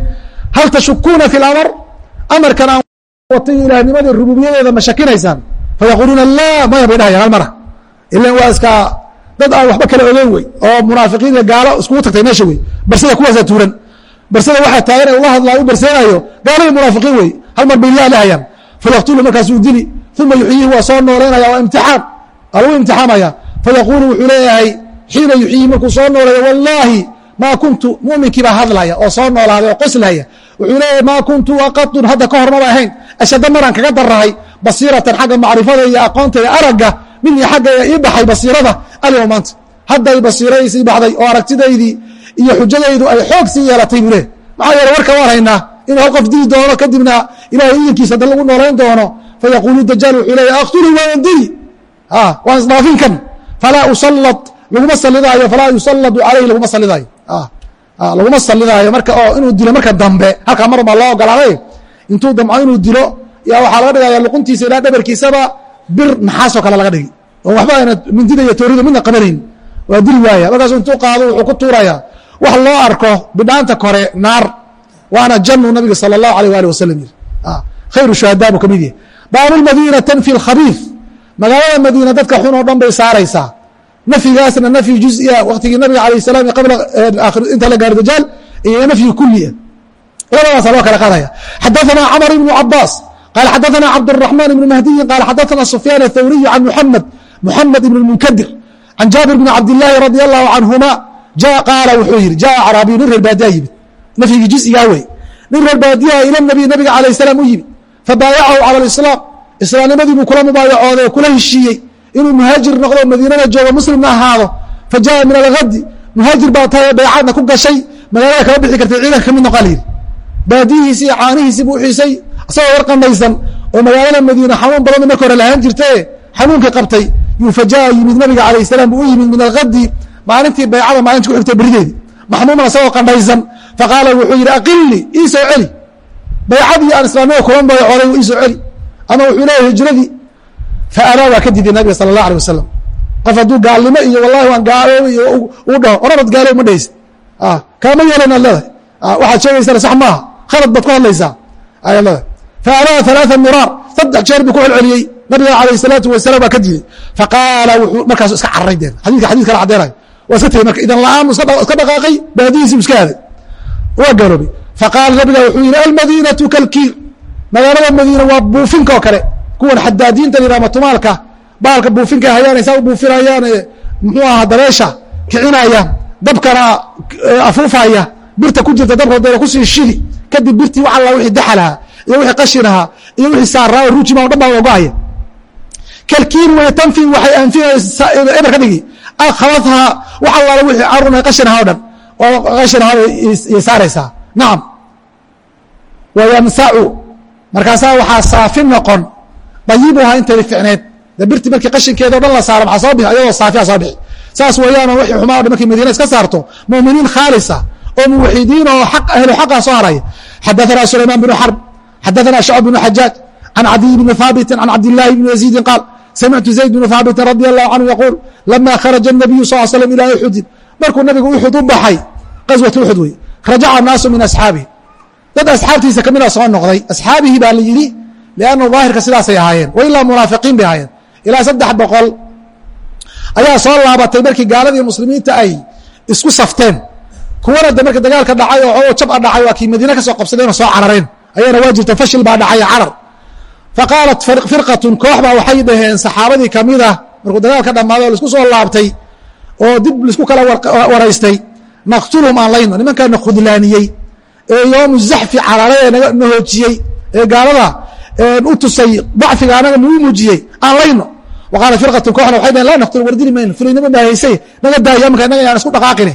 A: hal tashukuuna fi lamr amarkan aan watay ilaahnimadii rububiyadeeda ma shakinaysaan fayaquuluuna laa maya bay dhahayaan hal mara ilan waa iska dad aan waxba kala ogeyn wey oo munaafiqiin iyo gaalo iskugu tagtay meesha wey barsada kuwaasaa tuuran barsada waxaa taagan ee ula hadlaa u bay laa dhahayaan fayaktulu markaasuu dili uma yuxyihi waa soo nooleynaya waa imtixaan waa lagu imtixaamaya fayaquulu wuxuu leeyahay xiina yuxyihi markuu soo nooleeyo wallaahi maa kuntu muminkii hadlaya oo soo noolaaday oo qoslaya wuxuu leeyahay maa kuntu aqadun hadda ka hor maba ahayn ashadda maraan kaga darahay basiiratan xagga macrifada iyo aqoonteeda aragga minii xaggayga ii baxay basiirada alyom maanta hadday basiiradaysii baxday oo aragtidaydii iyo xujadaydu ay xoog sii yeelatay buu le maxaa yeele warka waan haynaa inuu hal qof dili doono kadibna ilahay idankiisa hadda lagu noolayn doono fayaquulu dajaal wuxuu leeya aktulu waan dili waan isdhaafin kan falaa usallad laguma salidaayo falaa yusalladu caleyh laguma salidaayo laguma salidaayo marka oo inuu dilo marka dambe halkaa mar baa loo ogolaaday intuu damco inuu dilo yaa waxaa laga dhigaya luquntiisa ilaa dhabarkiisaba bir naxaasoo kale laga dhigi. Oo waxba ayna mindida iyo tooridu midna qabanayn. Waa dili waaya. Markaasu intuu qaado wuxuu ku tuuraya wax loo arko bidhaanta kore naar waana janu nabiga sala allahu aleyh waali wasalam yiri. Ah, khayru shuhadaabu ka mid yahay baablmadiina tanfi alkhabiid magaalada madiina dadka xun oo dhan bay saaraysaa. Nafyigaasna nafyi juziya waktigii nabiga alayh salam inta la gaaro dajaal iyo nafyi kulia labadaasa loo kala qaadaya. Xadaanaa camar ibnu cabaas qaal xadaanaa cabdاraxmaan ibnu mahdiyin qaal xadaanaa sufyaan athawriy can muxamed muxamed ibn munkadir can jaabir bni cabdilaahi radi allahu canhuma qaala wuxuu yihi jaa acraabiyu nin reer baadiyaa yimid. Nafyigii juzigaa wey nin reer baadiyaha ah ila nabiy nabiga calayh salaam u yimi. Fabaayacahu cala alislaam. Islaamnimadii kula mubaayacooday kula heshiiyey. Inuu muhaajir noqdo madiinada joogo muslimna ahaado fa jaa min alhadi muhaajir baa tahay baycadna ku gashay. Magaalada kama bixi kartay ciidanka ka mid layidhi baadiyihiisi iyo caanihiisii buu uxiisay isagoo warqanaysan oo magaalada madiina xanuun badan marka hore lahaan jirtae xanuunka qabtay. Yuu fa jaa yimid nabiga calayh salaam buu u yimid min alhadi maalintii baycada maalinta ku xigtay berideedi maxmuuman isagoo qandhaysan. Faqaala wuxuu yidhi aqilnii ii soo celi. Baycadii aan islaamnima kulan baycooday ii soo celi. Ama wuxuu leeyahay hijradii. Faanaa waa ka diiday nabiga sala allah alay wasalam qof hadduu gaalnimo iyo wallahi waan gaalo iyo uu dhaho orabad gaalo ma dhehaysa ah, kaama yeelan aad leedahay. Ah, Waxaad sheegaysana sax maaha. Khalad baad ku hadlaysaa ayaad leedahay. Faanaa alaaa miraar. Saddex jeer buu ku celceliyey. Nabiga alayh salaatu wasalam waa ka diiday faqaala wuxuu markaasu iska cararay deen. Xadika xadis kale caddeynaya waa iska tegey marka idan la'aan iska dhaqaaqay baadihiisi iska aaday waa gaaloobay faqaala nabiga wuxuu yihi almadinaةu kalkiir. Magaalada madiina waa buufinka oo kale. Kuwan xadaadiinta yidhah matumaalka baalka buufinka hayaan saa u buufinayaan muxuu ahaa dabeesha kicinaya dabkana afuufaya birta ku jirta dabka dee ku sii shidi kadib birtii wax alla wixii daxalahaa iyo wixii qashinahaa iyo wixii saaraa oo ruujima o dhan baa ogohaya kalkiin wey tanfi waxay anfinaysa eber ka dhigi khabathaa wax allaala wixii caruna qashinaha o dhan. Oo qashinaha yay saaraysaa nacam wayansacu markaasaa waxaa saafi noqon. Dayibuhaa intayda ficneed. De birti markii qashinkeeda o dhan la saaro maxaa soo bixi ayadoo saafiya soo bixi saas weeyaanoo wixii xumaa o dhan markay madiina iska saarto mu'miniin khaalisa oo muwaxidiin oo ahlu xaqa soo haraya xadaثana sulaymaan bnu xarb xadaثana shacb bnu xajaaj can cadiy bni haabiti can cabdillaahi bni yaziidin qaal samictu zayd bnu haabiti radi allahu canhu yaquul lama kharaja nabiyu sal slm ilaa uxudin markuu nabigu uxud u baxay qaswatu uxud wey rajaca naasu min asxaabihi dad asxaabtiisa kamida soo noqday asxaabihi baa la yidhi lianna daahirka sidaasay ahaayeen wa ilaa munaafiqiin bay ahaayeen ilaa saddex boqol ayaa soo laabatay markii gaaladii muslimiinta ay isku safteen kuwana de marka dagaalka dhacay oo jab a dhacay waa kii madiina ka soo qabsadeen oo soo carareen ayaana waa jirta fashil baa dhacay carar faqaalat firqatun koox baa waxay dhaheen saxaabadii ka mid ah markuu dagaalka dhammaaday oo la isku soo laabtay oo dib la isku kala waraystay naqtulhum aan layno nimankaana khudlaaniyey ee yoomu zaxfi cararay ee na hoojiyey ee gaalada u tusay dacfiga anaga nagu muujiyey aan layno wa qaala firqatun kooxna waxay dhaheen laa naqtul wardili mayno fulinimo baa haysay naga daaya marka innaga yaan isku dhaqaaqine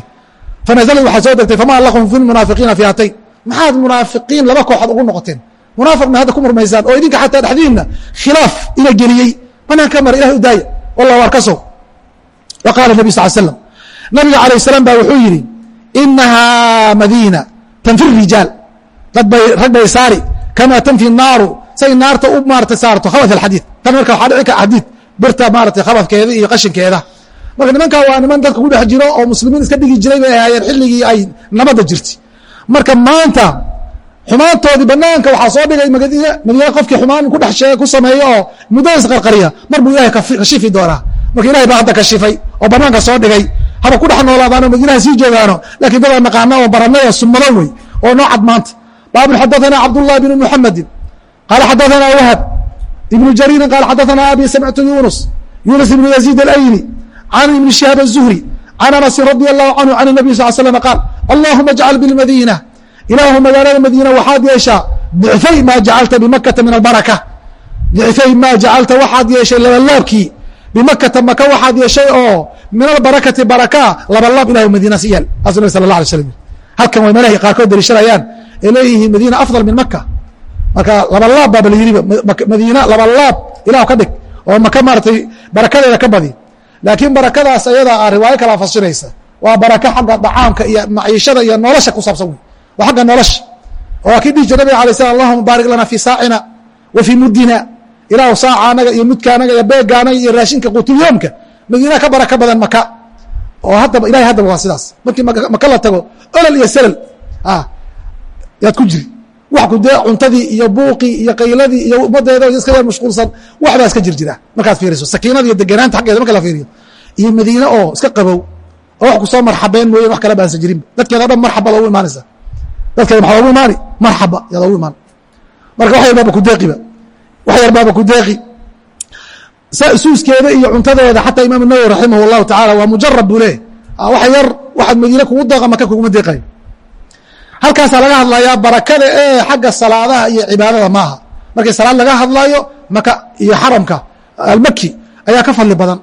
A: fanazalad waxaa soo degtay famaa lakum fi lmunaafiqiina fiatayn maxaad munaafiqiin laba kooxood ugu noqoteen munaafiqna hadda ku murmaysaan oo idinka xataa dhexdiinna khilaaf ina geliyey. Banaan ka mara ilahay u daaya. Wallah waar ka sow wa qaala nabi sal slam nabiga alayh salaam baa wuxuu yidhi inahaa madiina tanfi rijaal. Dad bay rag bay saari kamaa tanfi naaru say naarta u maarata saarto khabad alxadiid. Tan marka waxaa dhici ka xadiid. Birta maarata khabadkeeda iyo qashinkeeda. Marka nimankaa waa niman dadka ku dhex jiro oo muslimiin iska dhigi jiray bay ahaayeen xilligii ay nabadda jirtay. Marka maanta xumaantoodii banaanka waxaa soo dhigay madiina qofkii xumaan ku dheeeg ku sameeyo oo muddadaisa qarqariya. Mar buu ilahay kashifi doonaa. Marka ilahay baa hadda kashifay oo banaanka soo dhigay. Haba ku dhex noolaadaano madiinaha sii joogaano lakiin dadaan naqaana oo baranay oo summado wey oo noo cad maanta. Baabun xadaana cabdullahi bnu muxamedin qaala xadaana wahab ibnu jariirin qaala xadaana abi samictu yunus yunus ibnu yaziid alayni can ibni shihaab azuhri can anasin radi allahu canhu can nabiy sal slam qaal allahuma ajcal bilmadiina ilaahu magaalada madiina waxaad yeeshaa dicfay maa jacalta bimakata min albaraka. Dicfay maa jacalta waxaad yeeshay labalaabkii bimakata maka waxaad yeeshay oo min albarakati barakaa labalaab ilahu madiina si yeel asu nabig sala la alay slam halkan way meelahay qaarkood dariishanayaan ee leeyihiin madiina afdal min maka marka labalaab baaba la yidhiba madiina labalaab ilahu ka dhig. Oo maka maaratay barakadeeda ka badi. Laakiin barakadaas ayadaa a riwaayo kala fasiraysa waa baraka xagga dacaamka iyo maciishada iyo nolosha ku saabsan wey waa xagga nolosha oo kii dhihi jir nabig alay slam allahuma baarik lana fii saacina wa fii muddina. Ilaahu saaca anaga iyo mudka anaga iyo beega anaga iyo raashinka quutulyoomka madiina ka baraka badan maka oo haddaba ilahay haddaba waa sidaas. Markii maka la tago olol iyo selal yaad ku jiri. Wax ku dee cuntadii iyo buuqii iyo qayladii iyo ummadeeda iska yar mashquulsan waxbaa iska jir jira markaad fiiriso sakiinada iyo deganaanta xaggeeda marka la fiiriyo. Iyo madiine oo iska qabow oo wax ku soo marxabeen mooye wax kale baansan jirinba dadkeeda o dhan marxaba loogu imaanaysa dadkeeda maxaa loogu imaani? Marxaba yaa loogu imaan marka wax yalbaaba kudeeqiba wax yar baaba ku deeqi. Suuskeeda iyo cuntadeeda xataa imaam nawowi raximah اllahu tacala waa mujarab buu leeyahy wax yar waxaad madiine kugu deeqa maka kuguma deeqayo. Halkaasaa laga hadlayaa barakada ee xagga salaadaha iyo cibaadada maaha. Markii salaad laga hadlayo maka iyo xaramka almaki ayaa ka fadli badan.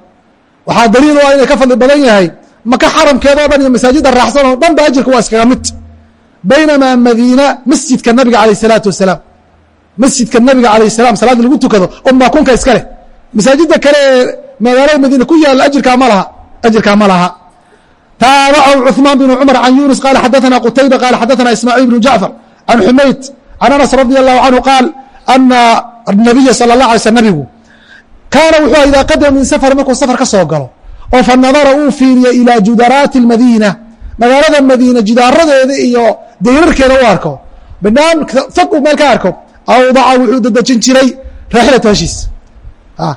A: Waxaa daliil u ah inay ka fadli badan yahay. Maka xaramkeeda o dhan iyo masaajidda raaxsan oo dhan ba ajirka waa iskaga mid baynamaa madiina masjidka nabiga alayh الsalaatu wasalaam masjidka nabiga alayh salam salaadda lagu tukado unbaa kunka iska leh masaajidda kale ee magaalada madiina ku yaala ajirkaa ma laha ajirkaa ma laha taabacahu cuثmaan bn cumar can yunus qaala xadaثana qutayba qaala xadaثana ismaaciil bnu jacfar can xumayd can anas radi allahu canhu qaal ana nabiya salى اlah alay sl nabigu kaana wuxuu idaa qadama min safar markuu safar ka soo galo oo fa nadara uu fiiriyo ilaa judaraati اlmadiina magaalada madiina jidaaradeeda iyo dayrarkeeda u arko. Banaan uu meel ka arko. Awdaca wuxuu dadejin jiray raaxilatu hashiis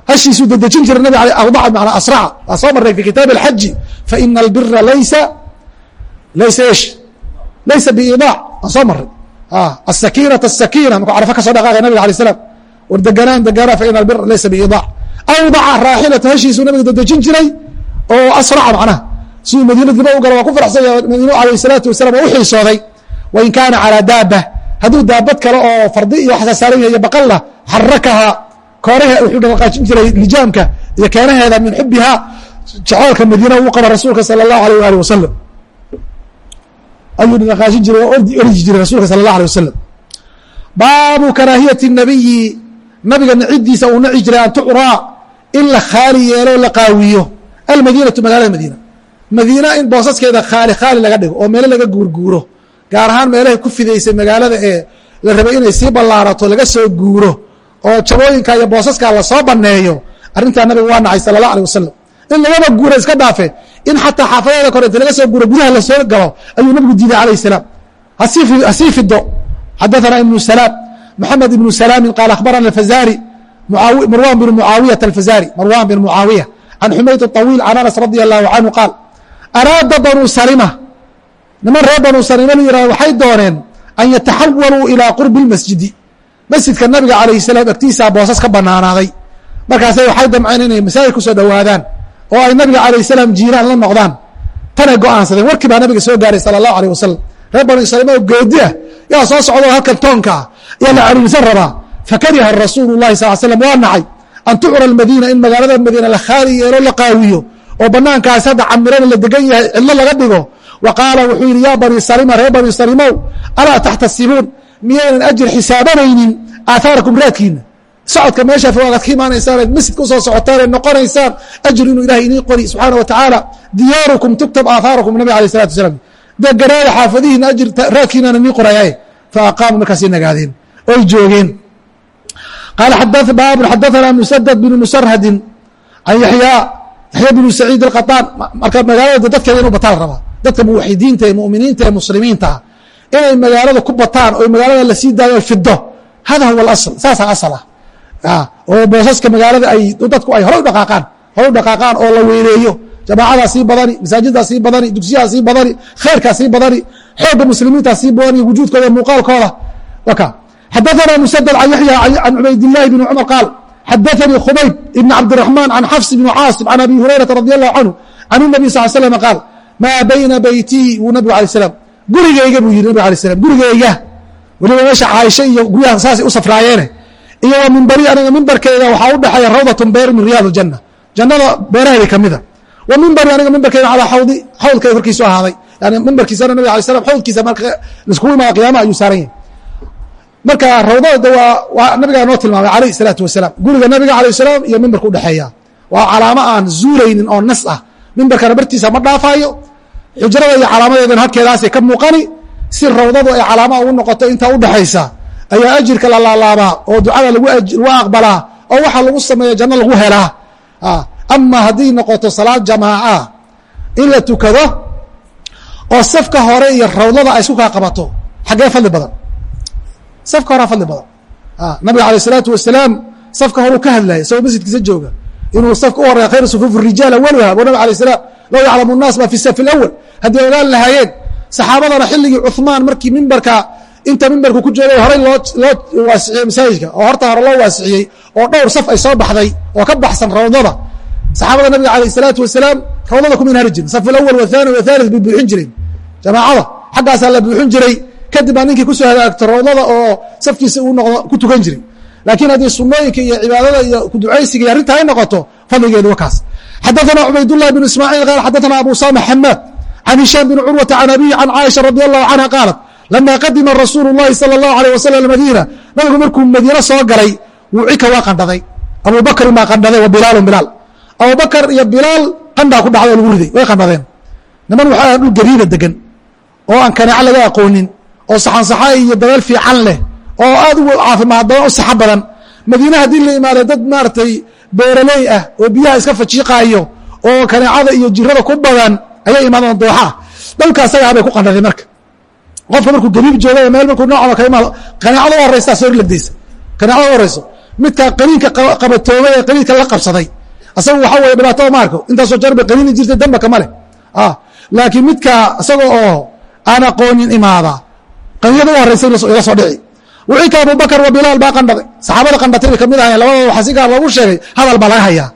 A: hashiisuu dadejin jiray nabig awdaca manaa asraca. Waa soo marnay fi kitaabi alxaji faina albira laysa laysa ish laysa biidaac waan soo maray asakiinata asakiina markuu carafo ka dhaqaaqay nabig alay slam war deganaan deganaa faina albira laysa biidaac awdaca raaxilatu hashiisuu nabiga dadejin jiray oo asraca macnaha siduu madiina diba u gala waa ku farxsanya madiinu alayh salaatu wasalam oo u xiisooday wain kaana calaa daaba hadduu daabad kale oo fardi iyo waxsaa saaran yahay baqalla xarakahaa koorahe wuxuu dhaqaajin jiray lijaamka iyo keenaheeda min xubihaa jaceelka madiina uu qaba rasuulka sala allahu alayh waali wasalam ayuu dhaqaajin jiray oo orji jiray rasuulka sala allah alay wasalam baabu karaahiyati nabiyi nabiga nacidiisa uu naci jiray an tucraa in la khaali yeelo la qaawiyo. Almadiinatu magaalada madiina. Madiina in boosaskeeda khaali khaali laga dhigo oo meelo laga guurguuro gaar ahaan meelahay ku fidaysay magaalada ee la rabay inay sii ballaarato laga soo guuro oo jabooyinka iyo boosaskaa la soo banneeyo arrintaa nabiga waa nacay sala allah alay wasalam in lagaba guura iska dhaafeen in xataa xaafadaeda koreenta laga soo guuro gudaha la soo galo ayuu nabigu diiday calayh salaam. Hasii fido xadaanaa ibnu salaam maxamed ibnu salaamin qaala akhbarana alfazari marwan bin mucaawiyat alfazari marwan bin mucaawiya can xumayd awiil can anas radi allahu canhu qaal araada banuu salima niman reer banu salima la yihahdo waxay dooneen an yataxawaluu ilaa qurbi اlmasjidi masjidka nabiga alayh salaam agtiisaa boosas ka banaanaaday markaasay waxay damceen inay masaajid ku soo dhowaadaan oo ay nabiga alayh salaam jiiraan la noqdaan. Tanay go'aansadeen warkii baa nabiga soo gaaray sala allahu alيh wasalam reer banu salima oo goodi ah yaa soo socdo halkan toonka ah yaa la cariirsan rabaa. Fakariha rasuulu lahi sal slam waa nacay an tucra madiina in magaalada madiina la khaali yeelo la qaawiyo oo banaankaas hadda camirana la degan yahay cidlo laga dhigo wa qaala wuxuu yidhi yaa bani salima reer bani salimow alaa taxtasibuun miyaynan ajir xisaabanaynin aahaarakum raadkiina socodka meeshaa fogaagaad ka imaanaysaan masjidka u soo socotaan noqonaysaan ajir inuu ilahay inii qori subxaana wa tacaala diyaarukum tuktab aahaarakum nabi alayh salatu wasalaam deganaada xaafadihiina ajir raadkiinaan inii qorayaye fa aqaamu markaasay nagaadeen oy joogeen. Qaala baabun xadaثana musadad bnu musarhadin can yaxyaa yaxya bnu saciid alqaطaan marka magaalada dadkeeda inuu bataan rabaa dadka muwaxidiinta ee muminiinta ee muslimiinta ah inay magaalada ku bataan oo magaalada lasii daayo fido hada huwa اasl saasaa asal ah oo boosaska magaalada ay dadku ay hore u dhaqaaqaan hore u dhaqaaqaan oo la weyneeyo jamaacadaa sii badani masaajidaa sii badani dugsiyaha sii badani khayrkaa sii badani xooga muslimiintaa sii badani wujuudkooda muuqaalkooda waka xadaثna msdd can yaحyى can cubaydالlahi bn cmr qaal xadaثanii khubayb ibn cabdiلرaحman can xafs bn caasim can abi hurayraةa radي الlahu canhu can الnabi sal slm qaal maa bayna beytii wuu nabig alay slam gurigeyga buu yihi nabig alay slam gurigeyga weliba meesha caaisha iyo guryaha saasay u safraayeene iyo wa mimbari aniga mimbarkeyga waxaa u dhexeeya rawdaة beer min riyaad الjanة jannada beeraheeda kamida wa mimbari aniga mimbarkeyga calaa xawdi xawdkay korkiisu ahaaday yani mimbarkiisana nabig alay slam xawdkiisa marka laiskugu imaada qiyamaha ayuu saaran yahay marka rawdada waa waa nabigaa noo tilmaamay alayh الsalaatu wasalaam guriga nabiga alayه الsalaam iyo mimbarka udhexeeya waa calaamo aan zuulaynin oo nas ah mimbarkana bartiisa ma dhaafaayo? Xujrada iyo calaamadeedan halkeedaasay ka muuqani? Si rawdadu ay calaama ugu noqoto intaa udhaxaysa ayaa ajirka la laalaabaa oo ducada lagu aqbalaa oo waxa lagu sameeya janno lagu helaa ama haddii noqoto salaad jamaaca in la tukado oo safka hore iyo rawdada ay isku kaa qabato xaggee fadli badan. Safka horea fadli badan. Nabiga alay isalaatu wasalaam safka horeu ka hadlaya isagoo masjidkiisa jooga inuu safka u horeya khayr sufuuf rijaal awaluha bu nabig alay slam low yaclamu الnaas ma fi saf اlأwl haddii ogaan lahaayeen saxaabadana xilligii cuثmaan markii mimbarka inta mimbarku ku joogay horey loo loo waasiciyey masaajidka oo horta hore loo waasiciyey oo dhowr saf ay soo baxday oo ka baxsan rawdada saxaabada nabiga alayh الsalaatu wasalaam rawdada kuma inhari jirin saf alawal wathani wathalith bay buuxin jireen jamaacada xaggaasaa la buuxin jiray kadib baa ninkii kusoo hagaagto rawdada oo safkiisa uu noqdo ku tukan jiray laakiin haddii sunooyinka iyo cibaadada iyo kuducaysiga iyo arrinta ay noqoto fadligeedu wa kaas xadaثna cubaydالlah بن ismاعيل qال xadaثna abu sama xamaad عن هiشhام بن curwaةa عن abiي عن cاaشha radي الlahu canهa qاalat lama qadima rasuul الlahi salى الlahu عalيه waslم madيna nabigu markuu madiine soo galay wucika waa qandhaday abu bakrin baa qandhaday wa bilaalu bilaal abu bakr iyo bilaal qandhaa ku dhacday oo lagu riday way qandhadeen niman waxa dhul gariida degan oo aan kaneeco laga aqoonin oo saxansaxa iyo dabeel fiican leh oo aad u caafimaad badan saxo badan. Madiine haddii la imaado dad maaragtay beeraley ah oo biyaha iska fajiiqaayo oo kaneecada iyo jirada ku badan ayay imaadeen dooxaa dhalka bay ku qandhaday marka. Qofka markuu gariib jooga meel markuu nooca ka imaado u horeysaa soo lagdaysa. Kaneecada u horeyso midka qaniinka qabatoobay ee qaniinka la qabsaday. Asaga waxa weye dhibaatada ma arko. Intaasoo jar bay qaniini jirtay damba kama leh. Laakiin midka isaga oo aan aqoonin imaada qaniinada u horeysa ila dhici wicika abubakr wa bilaal baa qandhaday saxaabada qandhatay bay ka mid ahayen labadooda waxaa si gaar loogu sheegay hadal baa laga hayaa.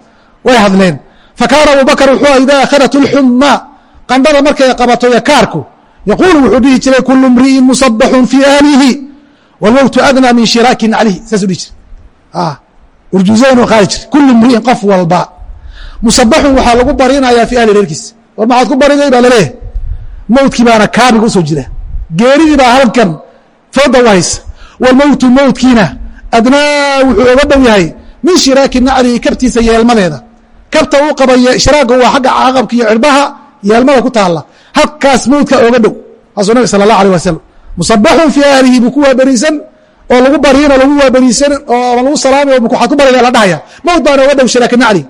A: Way hadleen. Fakaana abubakr wuxuu ida akhadat اlxuma qandhada markay qabato yakaarku yaquulu wuxuu dhihi jiray kulu mri'in musabaxun fii ahlihi wlmowtu adnaa min shiraakin calayhi saasuu dhihi jiray. Urjuusadanu qaadi jiray. Kulu mri'in qof walba. Musabaxun waxaa lagu barinayaa fii ahli reerkiisa war maxaad ku barinay baa la leeyahay mowtkii baana kaabiga u soo jira geeridii baa halkan fooda wahaysa wlmowtu mowtkiina adnaa wuxuu oga dhow yahay min shiraaki naclihi kabtiisa yeelmadeeda. Kabta uu qabay shiraaga waa agga caqabka iyo cirbaha yeelmada ku taala halkaas mowtka oga dhow. Saasuu nabig sala allah alيh wasalam musabaxun fii ahlihi buu ku waaberiisan oo lagu baryin oo lagu waaberiisan oo lagu salaamay waxaad ku barida la dhahaya. Mowt baana oga dhow shiraaki naclihi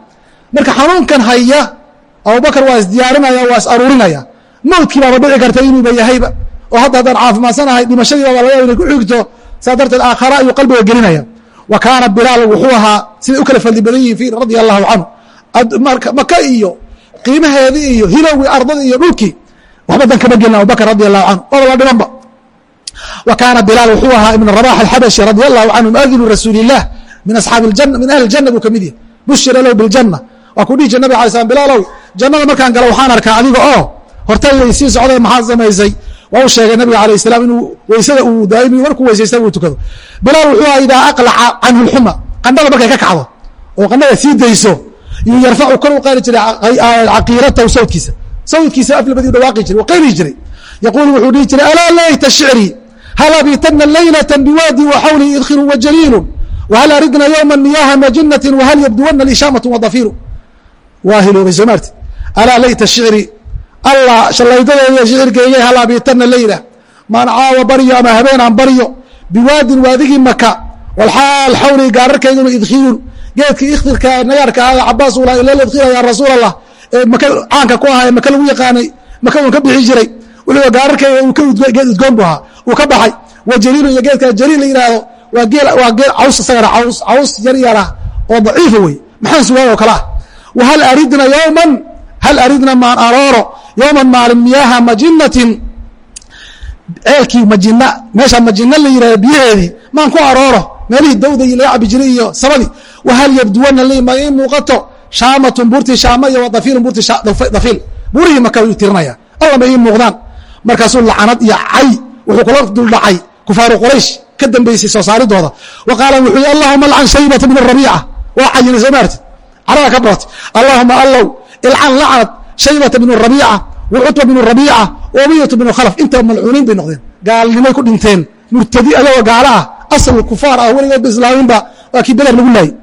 A: marka xanuunkan haya abubakar waa isdiyaarinaya waa is aruurinaya. Mowtkii baaba dhici karta inuuba yahayba. Oo hadda haddaan caafimadsanahay dhimashadii baaba laga inay ku xigto saa darteed aakhara ayuu qalbiga gelinaya wa kaana bilaal wuxuu ahaa siday u kala fadli badan yihin fiir radia allahu canhu maka iyo qiimaheedii iyo hilowgii ardadii iyo dhulkii waxba dan kama gelin abubakr radi allahu canhu waba la dhimanba wa kaana bilaal wuxuu ahaa ibn rabax alxabashi radi allahu canhu muadinu rasuuli illah min asxaabi اljana min ahli اljana buu kamid yahay bushira lahu biاljana waa ku dhihi jir nabig alay slam bilaalow jannada markaan galo waxaan arkaa adiga oo hortayday sii socday maxaad samaysay Waa u sheegay nabiga alayh salaam inuu weysada uu daa'imi markuu weysaysta uu tukado. Bilaal wuxuu aha idaa aqlaca canhu lxuma qandhada markay ka kacdo oo qandhada sii dayso yuu yarfacu kor u qaali jiray caqiiratahu sawdkiisa. Sawdkiisa aflabadii dhawaaqi jiray qayli jiray. Yaquulu wuxuu dhihi jiray alaa layta shicri hal abitana laylata biwaadi waxawli idkhilu wajaliilu whal aridna ywma miyaha majinati whal yabduwana ishaamatu wadafiru waa hiloobay soo maarti alaa layta shicri allah shallaydadeediyo shicirkeygay hal abitana leyla maan caawa baryo ama habeen aan baryo biwaadin waadigii maka walxaal xawli gaararkayduna idkhilun geedkii ikhtilka nagaarka ah cabaas ula ila idkhila rasuul allah ee maka caanka ku ahaa ee maka lagu yaqaanay maka un ka bixi jiray. Weliba gaararkeyga uu ka geed udgoon bu ahaa uu ka baxay. Wa jaliilu iyo geedka jaliil la yidhaahdo waa geel waa geel caws isagana caws caws yar yara oo daciifa wey maxaan sugaay oo kale ah wa aridna yowman hal aridna maan arooro yowman maalin miyaaha majinatin? Ceelkii majina meesha majina la yihahdo biyaheedii maan ku arooro meelihii dawday laga cabi jiray iyo sabadii wahal yabduwana li ma ii muuqato? Shaamatun buurtii shaama iyo wadafiilun buurtii dafiil. Buurihii maka ayuu tirinaya. Alla ma ii muuqdaan. Markaasuu lacanad iyo cay wuxuu kula duldhacay kufaaru quraysh ka dambeysay soo saaridooda. Wa qaala wuxuu yihi allahuma alcan shaybata min arabiica waa cayinay soo maarti carada ka baratay. Allahuma allow ilcan lacnad shaybata min rabiica wcutba bn rabiica ubiyatu bn khalf inta malcuuniin bay noqdeen. Gaalnimay ku dhinteen. Murtadi adagoo gaalo ah asl kufaar ah weligood ba islaaminba waa kii beder lagu laayay.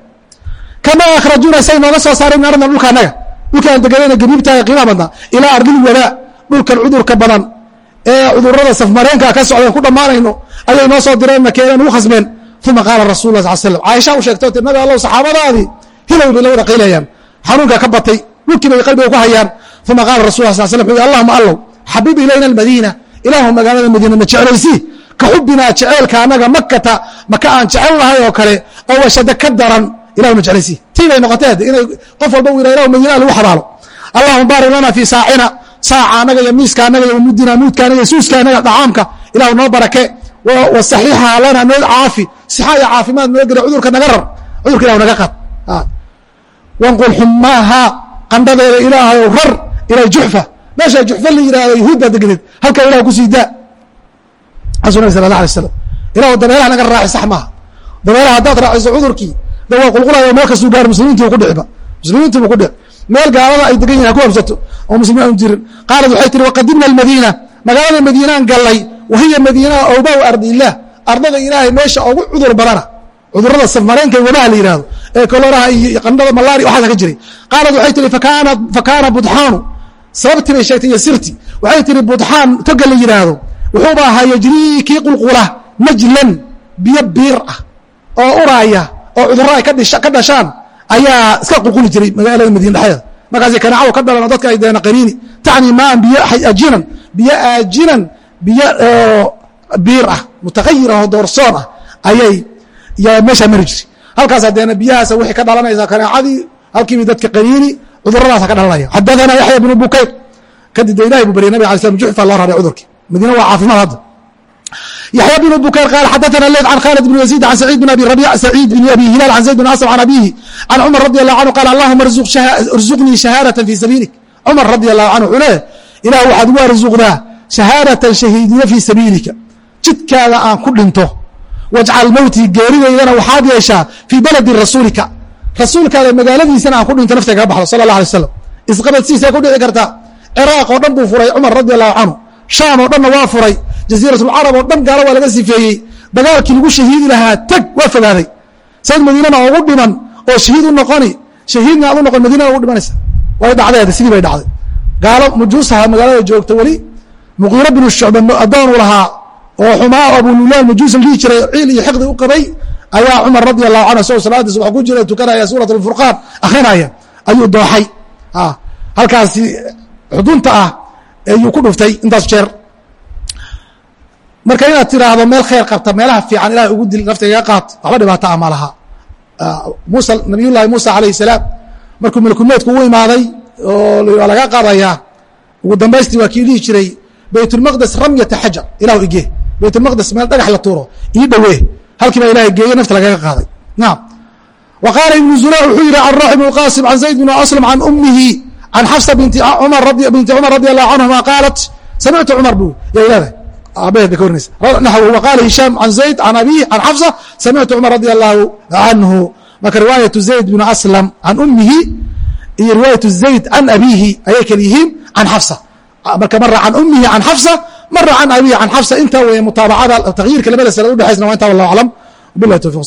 A: Kamaa akhrajuuna say nooga soo saareen ardan dhulka annaga. Dhulkaan deganayna gabiibtaha qiimaha badnaa. Ilaa ardil wadaa dhulkan cudurka badan. Ee cudurrada safmareenka ka socdeen ku dhammaanayno ayay noo soo direen nakeeneen ugu khasbeen. Uma qaala rasul la sal slam caaisha u sheegtay tir nabi allow saxaabadaadii hilow bay la wada qaylayaan xanuunka ka batay uma qaala rasul sal slam wuxuu allahuma allow xabib ilayna almadiina ilaahu magaalada madiina na jeclaysii ka xubinaa jeceelka annaga makata maka aan jecel lahay oo kale oo washada ka daran ilahu na jeclaysii tii bay noqotee inay qof walba u ilahu madiina lagu xabaalo allahuma baarik lana fii saacina saaca annaga iyo miiska annaga iyo mudina muudka annaga iyo suuska annaga dhacaamka ilahu noo barake wasaxiixa lana noo caafi sixa iyo caafimaad noo gela cudurka naga rar cudurka ilah naga qad wanqul xumaaha qandhadeeda ilaahayow rar ilaa juxfa meeshaa juxfa la yihahdo yahuud baa degneed halkaa ilah ku sii daa asu nabig sala la alay slam ilahu dabeelaha naga raaci sax maaha dabeelaha haddaad raaciso cudurkii da waa qulqulaya meel kastuu gaar muslimiintii ku dhiciba muslimiintiibu ku dhic meel gaalada ay degan yihiin ha ku habsato oo muslimiin aan jirin qaalad waxay tihi waqadimna almadiina magaalada madiinaan gallay wahiya madiinaa awbaa ardi illaah ardada ilaahay meesha ugu cudur badana cudurrada safmareenka wabaha la yihahdo ee koloraha iyo qandhada malaria waxaasa ka jiray qaalad waxay tihi fakaana budxaanu sababtii bay sheegtay iyo sirti waxay tihi budxaan toga la yidhaahdo wuxuuba ahaa yajrii kii qulqula najlan biyo biir ah oo uraaya oo cudurro ay ka dhashaan ayaa iska qulquli jiray magaalada madiina dhexdeeda. Markaasi kanaacaw ka dhalan oo dadka ay deena qaniini tacni maan biyo ajinan biyo aajinan biyo biir ah mutaqayir ah oo doorsoon ah ayay meeshaa mari jiray halkaasa deena biyahaasa wixii ka dhalanaysa kanaacadii halkiiba dadka qaniini cuduradaasa ka dhalanaya xadaana yaxya bnu bukayr kadib de ilahay buu baryay nabig ala slam juxfa loo raray cudurkii. Madiina waa caafimaad hadda. Yaxya bnu bukayr qaala xadaana leyd can khaalid bn yaziid can saciid bn abi rabiic saciid bn abi hilaal can zayd bn asam can abiihi can cumar radi allahu canhu qaala allahuma irzuqnii shahaadatan fii sabiilik. Cumar radi allahu canhu wuxuu leeyahy ilaah waxaad ugu arsuqdaa shahaadatan shahiidiye fii sabiilika. Jidkaada aan ku dhinto. Wajcal mowtii geeridaydana waxaad yeeshaa fii beledi rasuulika rasuulkaada magaaladiisana aan ku dhinto nafta kaga baxdo sala allah alay aslam isqabadsiisaa ku dhici kartaa ciraaq oo dhan buu furay cumar radi allahu canhu shaam oo dhanna waa furay. Jasiiratulcarab oo dhan gaalo waa laga sifeeyey. Dagaalkii lagu shahiidi lahaa teg waa fogaaday. Sayd madiinana ugu dhiman oo shahiid u noqoni shahiidna aad u noqon madiinana ugu dhimanaysa. Way dhacdeeda sidii bay dhacday. Gaalo mujuusaha magaalada joogta weli muqiiro binu shucba addoon u lahaa oo xumaa oo abululaan majuus la jiray ciil iyo xiqdi u qabay ayaa cumar radi allahu canhu isagoo salaadii subax ku jira tukanaya suurat alfurqaan akrinaya ayuu dooxay. Halkaasi xudunta ah ayuu ku dhuftay intaas jeer. Marka inaad tiraahdo meel khayr qabta meelaha fiican ilahay ugu dil naftigaga qaat waxba dhibaato ah ma laha. Musa nabiy llahi muusa alayh salaam markuu melkumeedku u imaaday oo laga qaadayaa ugu dambaystii waa kii dhihi jiray baytulmaqdes ramyata xajar ilahu igee. Baytulmaqdes meel dhagax la tuuro ii dhowee halkii baa ilahay geeye nafta lagaga qaaday. Naam. Wa qaala ibnu zuraac wuxuu yihi can raaxi bn qaasim can zayd bn aslam can umihi can xafsa binti cumar radi allahu canhuma qaalat samictu cumar bu leedahay abeed bay ka warinaysa naxwu waqaala hishaam can zayd can abihi can xafsa samictu cumar radi allahu canhu marka riwaayatu zayd bn aslam can umihi iyo riwaayatu zayd can abihi ayay kala yihiin can xafsa marka mara can umihi can xafsa mara can abihi can xafsa intaa weeye mutaabacada takyiirka labada sanad udhexaysna waa intaa wallahu aclam. Bilahi towfiq